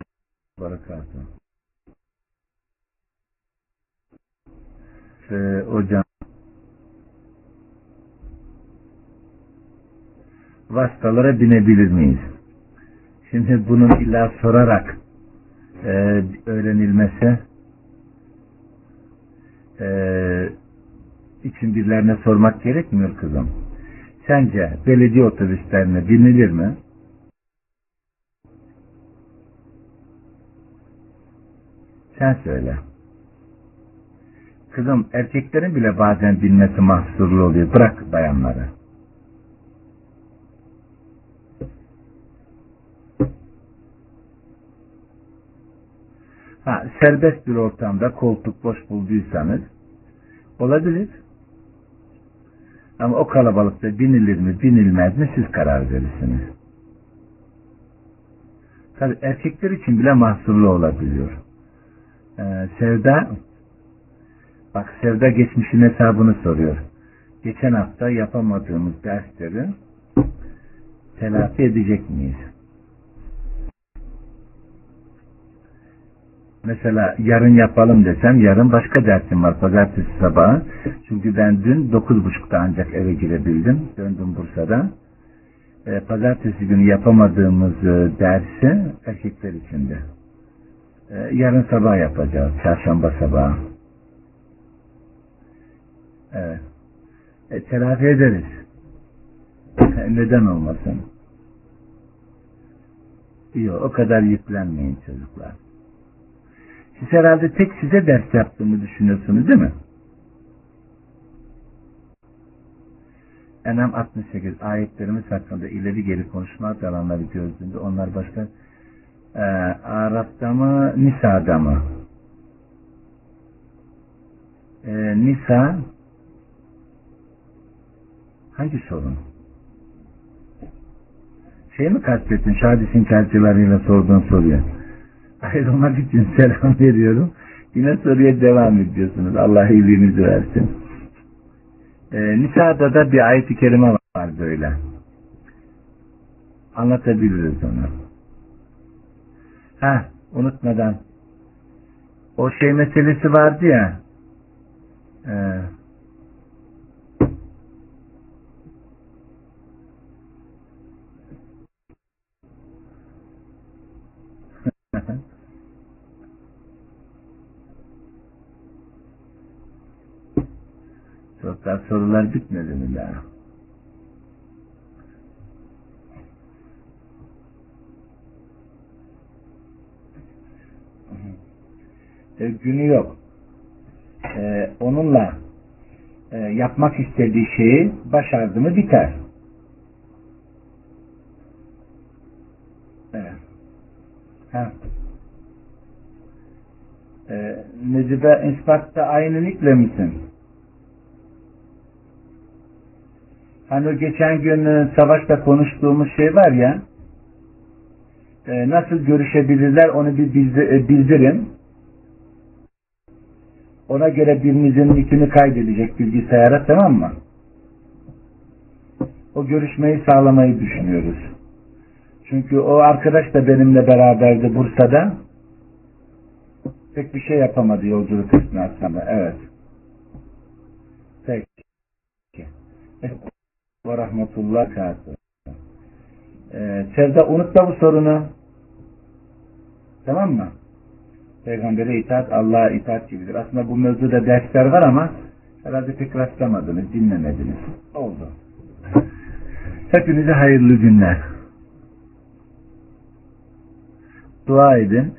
A: Berekatuhu. Ee, hocam vasıtalara binebilir miyiz? Şimdi bunun illa sorarak e, öğrenilmesi e, için birilerine sormak gerekmiyor kızım. Sence belediye otobüslerine binilir mi? Sen söyle. Kızım erkeklerin bile bazen bilmesi mahsurlu oluyor. Bırak bayanları. Ha, serbest bir ortamda koltuk boş bulduysanız olabilir. Ama o kalabalıkta binilir mi binilmez mi siz karar verirsiniz. Tabi erkekler için bile mahsurlu olabiliyor. Ee, Sevda bak Sevda geçmişin hesabını soruyor. Geçen hafta yapamadığımız dersleri telafi edecek miyiz? Mesela yarın yapalım desem yarın başka dersim var pazartesi sabahı. Çünkü ben dün dokuz buçukta ancak eve girebildim. Döndüm Bursa'da. E, pazartesi günü yapamadığımız e, dersi erkekler içinde. E, yarın sabah yapacağız. Çarşamba sabahı. Evet. E, telafi ederiz. E, neden olmasın? Yok o kadar yüklenmeyin çocuklar. Siz herhalde tek size ders yaptığımı düşünüyorsunuz değil mi? Enam 68 ayetlerimiz hakkında ileri geri konuşma alanları gördüğünde onlar başka e, Arap'ta mı Nisa'da mı? E, Nisa hangi sorun? Şey mi kastettin? Şadis'in kelçeleriyle sorduğun soruya. Ayrılmak için selam veriyorum. Yine soruya devam ediyorsunuz. Allah iyiliğinizi versin. Ee, Nisa'da da bir ayet-i kerime var böyle. Anlatabiliriz onu. Ha, unutmadan. O şey meselesi vardı ya. E, Çocuklar sorular bitmedi mi daha? E, günü yok. E, onunla e, yapmak istediği şeyi başardı mı biter. Evet. Ha. E, Necibe ispatta aynı nikle misin? Hani o geçen gün e, savaşta konuştuğumuz şey var ya e, nasıl görüşebilirler onu bir e, bildirin. Ona göre birinizin ikini kaydedecek bilgisayara tamam mı? O görüşmeyi sağlamayı düşünüyoruz. Çünkü o arkadaş da benimle beraberdi Bursa'da. Pek bir şey yapamadı yolculuk esnasında. Evet. Peki. Ve rahmetullah kâsı. Ee, Sevda unutma bu sorunu. Tamam mı? Peygamber'e itaat Allah'a itaat gibidir. Aslında bu mevzuda dersler var ama herhalde pek rastlamadınız, dinlemediniz. Oldu. Hepinize hayırlı günler. Dua edin.